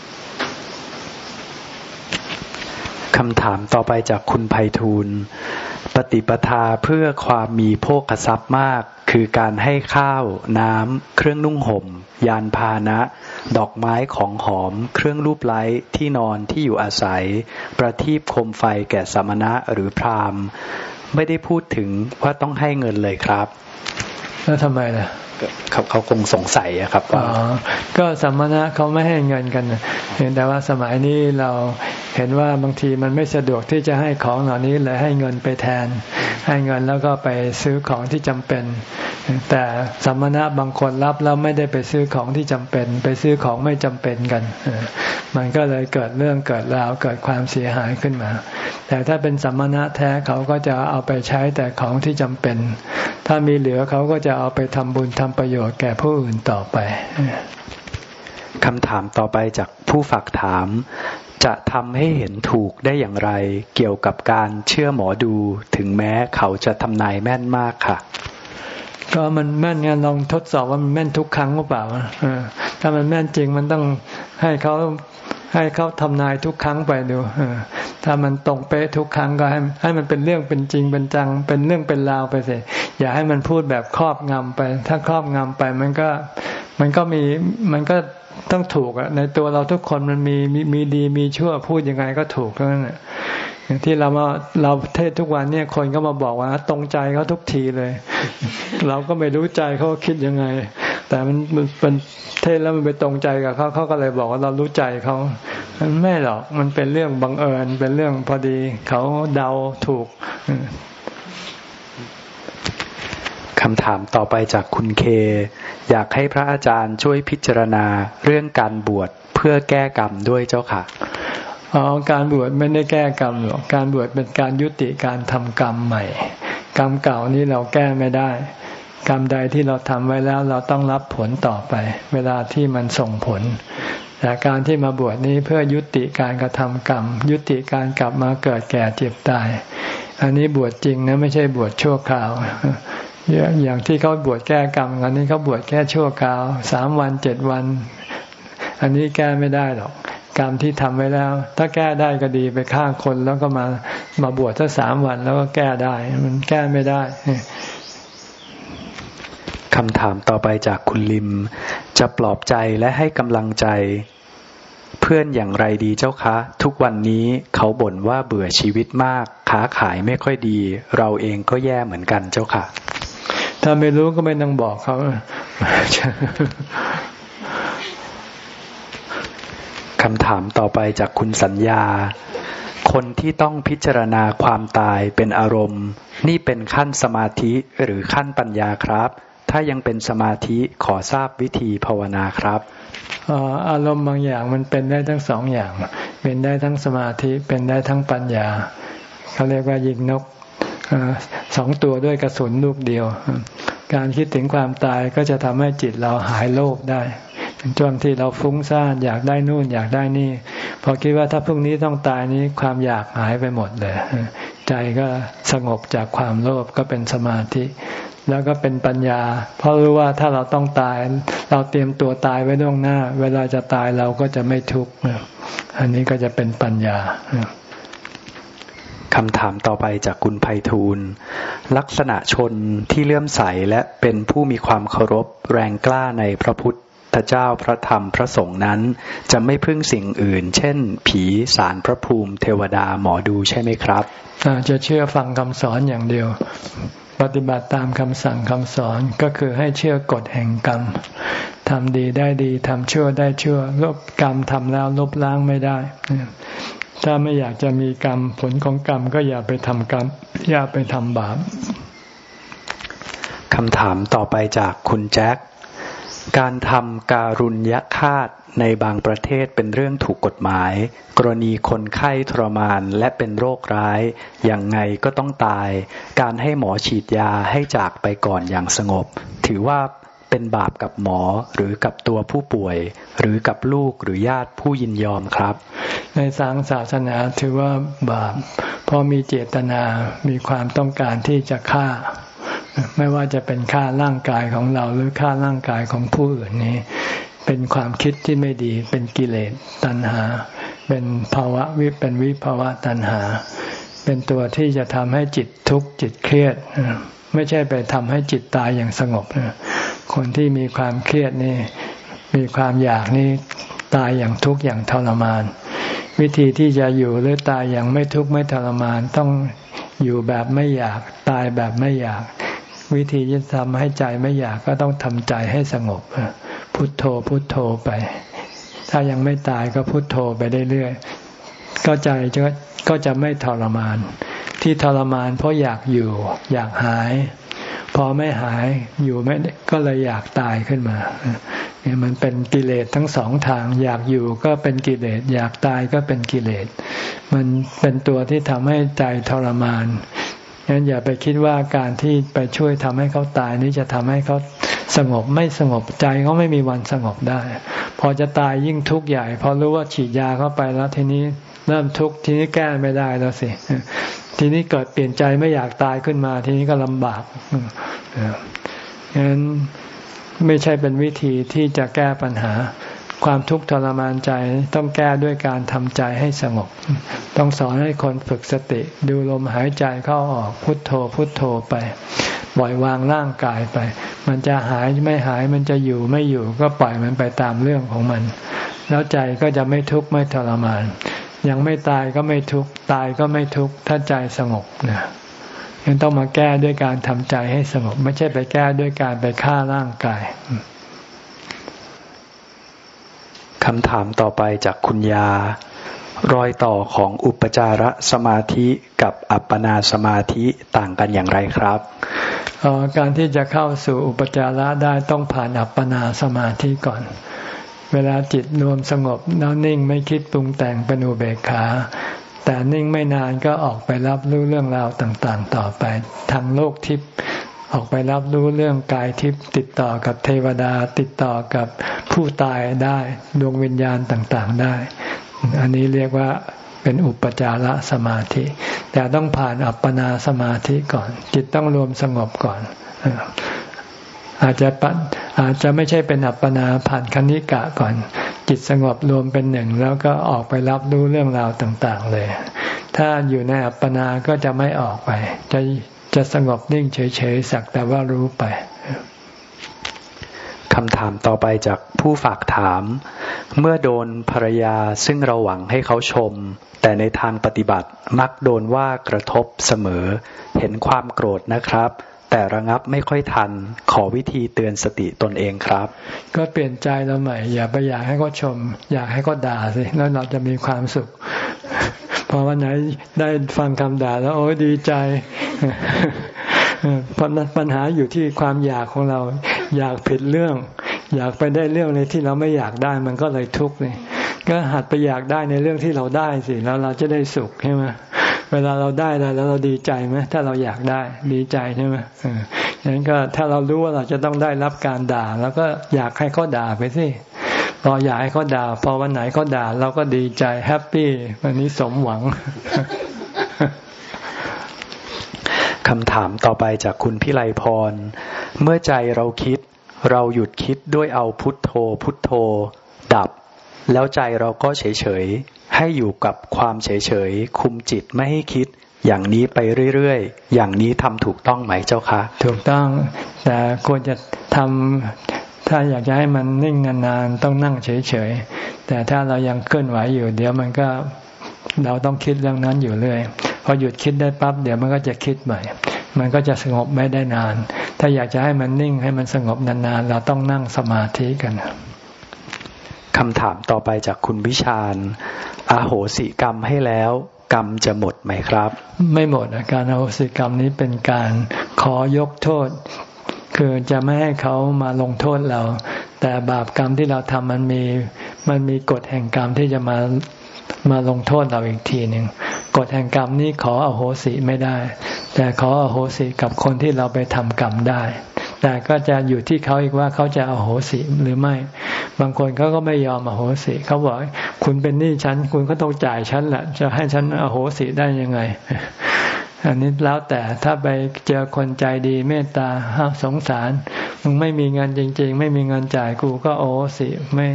คำถามต่อไปจากคุณไพฑูรย์ปฏิปทาเพื่อความมีโภคทรัพย์มาก คือการให้ข้าว น้ำ เครื่องนุ่งห่ม ยานพาหนะ ดอกไม้ของหอม เครื่องรูปไล้ที่นอนที่อยู่อาศัย ประทีปคมไฟแก่สมณะหรือพราหมณ์ ไม่ได้พูดถึงว่าต้องให้เงินเลยครับ แล้วทำไมล่ะ เขาเขาคงสงสัยครับว่าก็สัมมณะเขาไม่ให้เงินกันเห็นแต่ว่าสมัยนี้เราเห็นว่าบางทีมันไม่สะดวกที่จะให้ของเหล่านี้เลยให้เงินไปแทน ให้เงินแล้วก็ไปซื้อของที่จำเป็น แต่สัมมณะบางคนรับแล้วไม่ได้ไปซื้อของที่จำเป็น ไปซื้อของไม่จำเป็นกัน มันก็เลยเกิดเรื่องเกิดราวเกิดความเสียหายขึ้นมา แต่ถ้าเป็นสัมมณะแท้เขาก็จะเอาไปใช้แต่ของที่จำเป็น ถ้ามีเหลือเขาก็จะเอาไปทำบุญทำประโยชน์แก่ผู้อื่นต่อไปคำถามต่อไปจากผู้ฝากถาม จะทำให้เห็นถูกได้อย่างไร เกี่ยวกับการเชื่อหมอดูถึงแม้เขาจะทำนายแม่นมากค่ะ ก็มันแม่นไงลองทดสอบว่ามันแม่นทุกครั้งหรือเปล่าถ้ามันแม่นจริงมันต้องให้เขา ให้เขาทำนายทุกครั้งไปดูถ้ามันตรงเป๊ะทุกครั้งก็ให้ให้มันเป็นเรื่องเป็นจริงเป็นจัง เป็นเรื่องเป็นราวไปสิอย่าให้มันพูดแบบครอบงำไป ถ้าครอบงำไปมันก็มันก็มีมันก็ต้องถูกอะในตัวเราทุกคนมันมีมีมีดีมีชั่วพูดยังไงก็ถูกเท่านั้นที่เรามาเราเทศทุกวันเนี่ยคนก็มาบอกว่า ตรงใจเขาทุกทีเลย เราก็ไม่รู้ใจเขาคิดยังไง แต่มันมันเป็นเทศแล้วมันไปตรงใจกับเขาเขาก็เลยบอกว่าเรารู้ใจเขามันไม่หรอกมันเป็นเรื่องบังเอิญ เป็นเรื่องพอดีเขาเดาถูกคำถามต่อไปจากคุณเค อยากให้พระอาจารย์ช่วยพิจารณาเรื่องการบวชเพื่อแก้กรรมด้วยเจ้าค่ะอ๋อการบวชไม่ได้แก้กรรมหรอกการบวชเป็นการยุติการทำกรรมใหม่ กรรมเก่านี้เราแก้ไม่ได้ กรรมใดที่เราทำไว้แล้วเราต้องรับผลต่อไป เวลาที่มันส่งผล แต่การที่มาบวชนี้เพื่อยุติการกระทำกรรม ยุติการกลับมาเกิดแก่เจ็บตาย อันนี้บวชจริงนะไม่ใช่บวชชั่วคราว อย่างที่เขาบวชแก้กรรมอันนี้เขาบวชแค่ชั่วคราวสามวันเจ็ดวัน อันนี้แก้ไม่ได้หรอกกรรมที่ทำไว้แล้ว ถ้าแก้ได้ก็ดีไปฆ่าคนแล้วก็มามาบวชสักสามวันแล้วก็แก้ได้ มันแก้ไม่ได้ คำถามต่อไปจากคุณลิม จะปลอบใจและให้กำลังใจ เพื่อนอย่างไรดีเจ้าคะ ทุกวันนี้เขาบ่นว่าเบื่อชีวิตมากค้าขายไม่ค่อยดี เราเองก็แย่เหมือนกันเจ้าค่ะ ถ้าไม่รู้ก็ไม่ต้องบอกเขาคำถามต่อไปจากคุณสัญญา คนที่ต้องพิจารณาความตายเป็นอารมณ์ นี่เป็นขั้นสมาธิหรือขั้นปัญญาครับ ถ้ายังเป็นสมาธิขอทราบวิธีภาวนาครับอารมณ์บางอย่างมันเป็นได้ทั้งสองอย่าง เป็นได้ทั้งสมาธิเป็นได้ทั้งปัญญาเขาเรียกว่ายิงนกสองตัวด้วยกระสุนลูกเดียว การคิดถึงความตายก็จะทำให้จิตเราหายโลภได้ช่วงที่เราฟุ้งซ่านอยากได้นู่นอยากได้นี่ พอคิดว่าถ้าพรุ่งนี้ต้องตายนี้ความอยากหายไปหมดเลย ใจก็สงบจากความโลภก็เป็นสมาธิ แล้วก็เป็นปัญญา เพราะรู้ว่าถ้าเราต้องตาย เราเตรียมตัวตายไว้ล่วงหน้า เวลาจะตายเราก็จะไม่ทุกข์อันนี้ก็จะเป็นปัญญาคำถามต่อไปจากคุณไพฑูรย์ลักษณะชนที่เลื่อมใสและเป็นผู้มีความเคารพแรงกล้าในพระพุทธธเจ้าพระธรรมพระสงฆ์นั้น จะไม่พึ่งสิ่งอื่น เช่น ผีสารพระภูมิเทวดาหมอดูใช่ไหมครับจะเชื่อฟังคำสอนอย่างเดียว ปฏิบัติตามคำสั่งคำสอนก็คือให้เชื่อกฎแห่งกรรมทำดีได้ดีทำชั่วได้ชั่วลบกรรมทำแล้วลบล้างไม่ได้ ถ้าไม่อยากจะมีกรรมผลของกรรมก็อย่าไปทำกรรม อย่าไปทำบาปคำถามต่อไปจากคุณแจ็คการทำการุญยฆาต ในบางประเทศเป็นเรื่องถูกกฎหมาย กรณีคนไข้ทรมานและเป็นโรคร้ายอย่างไงก็ต้องตาย การให้หมอฉีดยาให้จากไปก่อนอย่างสงบ ถือว่าเป็นบาปกับหมอหรือกับตัวผู้ป่วย หรือกับลูกหรือญาติผู้ยินยอมครับ ในทางศาสนาถือว่าบาป เพราะมีเจตนามีความต้องการที่จะฆ่าไม่ว่าจะเป็นค่าร่างกายของเราหรือค่าร่างกายของผู้อื่นนี้ เป็นความคิดที่ไม่ดี เป็นกิเลสตัณหา เป็นภาวะวิเป็นวิภาวะตัณหา เป็นตัวที่จะทำให้จิตทุกข์จิตเครียด ไม่ใช่ไปทำให้จิตตายอย่างสงบคนที่มีความเครียดนี่ มีความอยากนี่ตายอย่างทุกข์อย่างทรมาน วิธีที่จะอยู่หรือตายอย่างไม่ทุกข์ไม่ทรมานต้องอยู่แบบไม่อยากตายแบบไม่อยาก วิธีที่ทำให้ใจไม่อยากก็ต้องทำใจให้สงบ พุทโธพุทโธไป ถ้ายังไม่ตายก็พุทโธไปเรื่อยๆก็ใจจะก็จะไม่ทรมาน ที่ทรมานเพราะอยากอยู่ อยากหาย พอไม่หายอยู่ไม่ก็เลยอยากตายขึ้นมาเนี่ยมันเป็นกิเลสทั้งสองทาง อยากอยู่ก็เป็นกิเลส อยากตายก็เป็นกิเลส มันเป็นตัวที่ทำให้ใจทรมาน งั้นอย่าไปคิดว่าการที่ไปช่วยทำให้เขาตายนี้จะทำให้เขาสงบไม่สงบใจเขาไม่มีวันสงบได้ พอจะตายยิ่งทุกข์ใหญ่พอรู้ว่าฉีดยาเข้าไปแล้วทีนี้เริ่มทุกข์ทีนี้แก้ไม่ได้แล้วสิ ทีนี้เกิดเปลี่ยนใจไม่อยากตายขึ้นมา ทีนี้ก็ลำบากงั้นไม่ใช่เป็นวิธีที่จะแก้ปัญหา ความทุกข์ทรมานใจต้องแก้ด้วยการทำใจให้สงบ ต้องสอนให้คนฝึกสติ ดูลมหายใจเข้าออกพุทโธพุทโธไปปล่อยวางร่างกายไป มันจะหายไม่หายมันจะอยู่ไม่อยู่ก็ปล่อยมันไปตามเรื่องของมัน แล้วใจก็จะไม่ทุกข์ไม่ทรมาน ยังไม่ตายก็ไม่ทุกข์ตายก็ไม่ทุกข์ถ้าใจสงบนะยังต้องมาแก้ด้วยการทำใจให้สงบ ไม่ใช่ไปแก้ด้วยการไปฆ่าร่างกาย คำถามต่อไปจากคุณยา รอยต่อของอุปจารสมาธิกับอัปปนาสมาธิต่างกันอย่างไรครับ การที่จะเข้าสู่อุปจาระได้ต้องผ่านอัปปนาสมาธิก่อน เวลาจิตรวมสงบแล้วนิ่งไม่คิดปรุงแต่งเป็นอุเบกขา แต่นิ่งไม่นานก็ออกไปรับรู้เรื่องราวต่างๆ ต่อไป ทางโลกทิพย์ ออกไปรับรู้เรื่องกายทิพย์ติดต่อกับเทวดา ติดต่อกับผู้ตายได้ดวงวิญญาณต่างๆได้ อันนี้เรียกว่าเป็นอุปจารสมาธิ แต่ต้องผ่านอัปปนาสมาธิก่อน จิตต้องรวมสงบก่อน อาจจะอาจจะไม่ใช่เป็นอัปปนาผ่านคณิกะก่อน จิตสงบรวมเป็นหนึ่ง แล้วก็ออกไปรับรู้เรื่องราวต่าง ๆ เลย ถ้าอยู่ในอัปปนาก็จะไม่ออกไป จะ จะสงบนิ่งเฉยๆสักแต่ว่ารู้ไปคำถามต่อไปจากผู้ฝากถาม เมื่อโดนภรรยาซึ่งเราหวังให้เขาชม แต่ในทางปฏิบัติมักโดนว่ากระทบเสมอ เห็นความโกรธนะครับ แต่ระงับไม่ค่อยทัน ขอวิธีเตือนสติตนเองครับ ก็เปลี่ยนใจเราใหม่ อย่าไปอยากให้เขาชม อยากให้เขาด่าสิแล้วเราจะมีความสุข พอวันไหนได้ฟังคำด่าแล้วโอ้ยดีใจเพราะปัญหาอยู่ที่ความอยากของเรา อยากผิดเรื่อง อยากไปได้เรื่องในที่เราไม่อยากได้มันก็เลยทุกข์เลยก็หัดไปอยากได้ในเรื่องที่เราได้สิแล้วเราจะได้สุขใช่ไหมเวลาเราได้แล้วเราดีใจไหมถ้าเราอยากได้ดีใจใช่ไหมอย่างนั้นก็ถ้าเรารู้ว่าเราจะต้องได้รับการด่า แล้วก็อยากให้เขาด่าไปสิ พออยากให้เขาด่า พอวันไหนเขาด่า เราก็ดีใจแฮปปี้วันนี้สมหวังคำถามต่อไปจากคุณพิไลพร เมื่อใจเราคิด เราหยุดคิดด้วยเอาพุทโธ พุทโธ ดับ แล้วใจเราก็เฉยเฉยให้อยู่กับความเฉยเฉยคุมจิตไม่ให้คิด อย่างนี้ไปเรื่อยๆ อย่างนี้ทำถูกต้องไหมเจ้าคะ ถูกต้อง แต่ควรจะทำ ถ้าอยากจะให้มันนิ่งนานๆต้องนั่งเฉยๆ แต่ถ้าเรายังเคลื่อนไหวอยู่ เดี๋ยวมันก็เราต้องคิดเรื่องนั้นอยู่เรื่อย พอหยุดคิดได้ปั๊บเดี๋ยวมันก็จะคิดใหม่ มันก็จะสงบไม่ได้นาน ถ้าอยากจะให้มันนิ่งให้มันสงบนานๆ เราต้องนั่งสมาธิกันคำถามต่อไปจากคุณวิชาญอาโหสิกรรมให้แล้ว กรรมจะหมดไหมครับ ไม่หมดการอาโหสิกรรมนี้เป็นการขอยกโทษ คือจะไม่ให้เขามาลงโทษเรา แต่บาปกรรมที่เราทำมันมีมันมีกฎแห่งกรรมที่จะมามาลงโทษเราอีกทีหนึ่งกฎแห่งกรรมนี้ขออโหสิไม่ได้ แต่ขออโหสิกับคนที่เราไปทำกรรมได้ แต่ก็จะอยู่ที่เขาอีกว่าเขาจะอโหสิหรือไม่ บางคนเขาก็ไม่ยอมอโหสิเขาบอกคุณเป็นหนี้ฉัน คุณก็ต้องจ่ายฉันแหละจะให้ฉันอโหสิได้ยังไง อันนี้แล้วแต่ถ้าไปเจอคนใจดีเมตตาห้าสงสาร มึงไม่มีเงินจริง ๆ ไม่มีเงินจ่ายกูก็โอ้สิไม่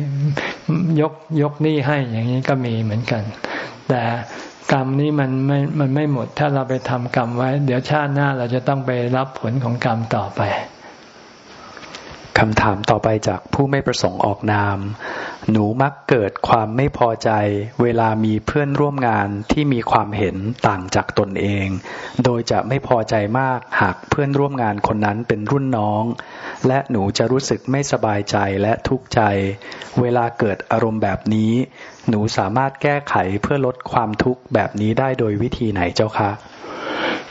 ยกยกหนี้ให้อย่างนี้ก็มีเหมือนกัน แต่กรรมนี้มันไม่มันไม่หมด ถ้าเราไปทำกรรมไว้ เดี๋ยวชาติหน้าเราจะต้องไปรับผลของกรรมต่อไป คำถามต่อไปจากผู้ไม่ประสงค์ออกนาม หนูมักเกิดความไม่พอใจ เวลามีเพื่อนร่วมงานที่มีความเห็นต่างจากตนเอง โดยจะไม่พอใจมากหากเพื่อนร่วมงานคนนั้นเป็นรุ่นน้อง และหนูจะรู้สึกไม่สบายใจและทุกข์ใจ เวลาเกิดอารมณ์แบบนี้ หนูสามารถแก้ไขเพื่อลดความทุกข์แบบนี้ได้โดยวิธีไหนเจ้าคะ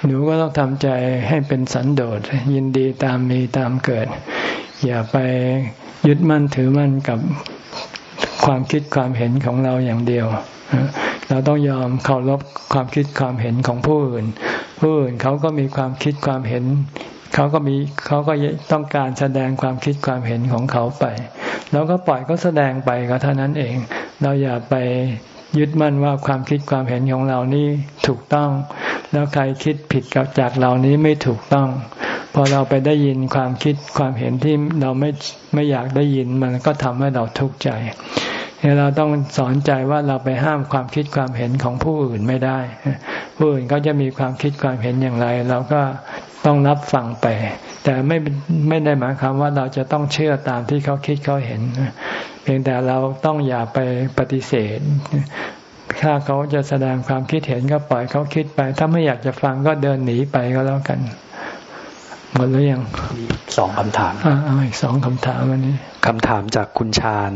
หนูก็ต้องทำใจให้เป็นสันโดษยินดีตามมีตามเกิด อย่าไปยึดมั่นถือมั่นกับความคิดความเห็นของเราอย่างเดียว เราต้องยอมเคารพความคิดความเห็นของผู้อื่น ผู้อื่นเขาก็มีความคิดความเห็น เขาก็มีเขาก็ต้องการแสดงความคิดความเห็นของเขาไป เราก็ปล่อยเขาแสดงไปก็เท่านั้นเอง เราอย่าไปยึดมั่นว่าความคิดความเห็นของเรานี่ถูกต้อง แล้วใครคิดผิดกับจากเรานี้ไม่ถูกต้อง พอเราไปได้ยินความคิดความเห็นที่เราไม่ไม่อยากได้ยินมันก็ทำให้เราทุกข์ใจเราต้องสอนใจว่าเราไปห้ามความคิดความเห็นของผู้อื่นไม่ได้ ผู้อื่นเขาจะมีความคิดความเห็นอย่างไร เราก็ต้องรับฟังไป แต่ไม่ไม่ได้หมายความว่าเราจะต้องเชื่อตามที่เขาคิดเขาเห็น เพียงแต่เราต้องอย่าไปปฏิเสธ ถ้าเขาจะแสดงความคิดเห็นก็ปล่อยเขาคิดไป ถ้าไม่อยากจะฟังก็เดินหนีไปก็แล้วกัน หมดหรือยังมีสองคำถามอ่าอีกสองคำถามวันนี้คำถามจากคุณชาญ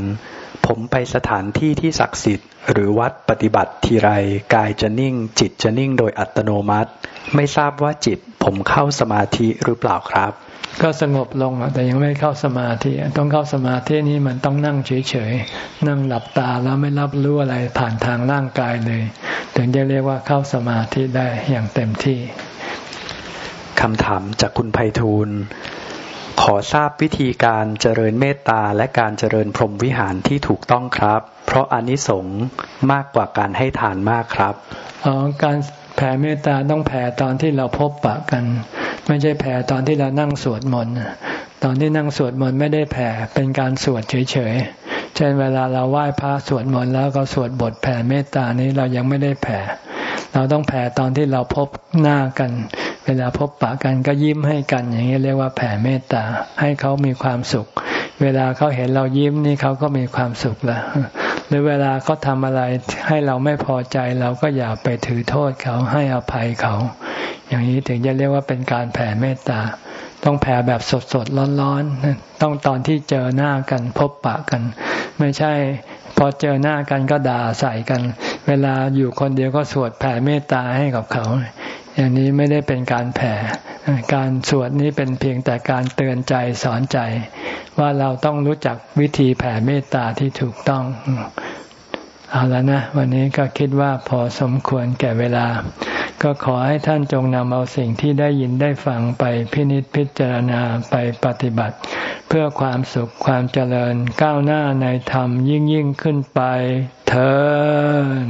ผมไปสถานที่ที่ศักดิ์สิทธิ์ หรือวัดปฏิบัติทีไรกายจะนิ่ง จิตจะนิ่งโดยอัตโนมัติ ไม่ทราบว่าจิตผมเข้าสมาธิหรือเปล่าครับ ก็สงบลงแต่ยังไม่เข้าสมาธิต้องเข้าสมาธินี้มันต้องนั่งเฉยๆนั่งหลับตาแล้วไม่รับรู้อะไรผ่านทางร่างกายเลย ถึงจะเรียกว่าเข้าสมาธิได้อย่างเต็มที่คำถามจากคุณไพฑูรย์ขอทราบวิธีการเจริญเมตตาและการเจริญพรหมวิหารที่ถูกต้องครับ เพราะอนิสงส์มากกว่าการให้ทานมากครับอ๋อการแผ่เมตตาต้องแผ่ตอนที่เราพบปะกัน ไม่ใช่แผ่ตอนที่เรานั่งสวดมนต์ตอนที่นั่งสวดมนต์ไม่ได้แผ่เป็นการสวดเฉยๆ เช่นเวลาเราไหว้พระสวดมนต์แล้วก็สวดบทแผ่เมตตานี้เรายังไม่ได้แผ่ เราต้องแผ่ตอนที่เราพบหน้ากัน เวลาพบปะกันก็ยิ้มให้กัน อย่างนี้เรียกว่าแผ่เมตตาให้เขามีความสุข เวลาเขาเห็นเรายิ้มนี่เขาก็มีความสุขล้วหรือเวลาเขาทำอะไรให้เราไม่พอใจเราก็อย่าไปถือโทษเขาให้อภัยเขา อย่างนี้ถึงจะเรียกว่าเป็นการแผ่เมตตา ต้องแผ่แบบสดสดร้อนๆต้องตอนที่เจอหน้ากันพบปะกัน ไม่ใช่พอเจอหน้ากันก็ด่าใส่กัน เวลาอยู่คนเดียวก็สวดแผ่เมตตาให้กับเขา อย่างนี้ไม่ได้เป็นการแผ่ การสวดนี้เป็นเพียงแต่การเตือนใจสอนใจ ว่าเราต้องรู้จักวิธีแผ่เมตตาที่ถูกต้อง เอาแล้วนะ วันนี้ก็คิดว่าพอสมควรแก่เวลา ก็ขอให้ท่านจงนำเอาสิ่งที่ได้ยินได้ฟังไปพินิจพิจารณาไปปฏิบัติ เพื่อความสุขความเจริญก้าวหน้าในธรรมยิ่งยิ่งขึ้นไปเถิด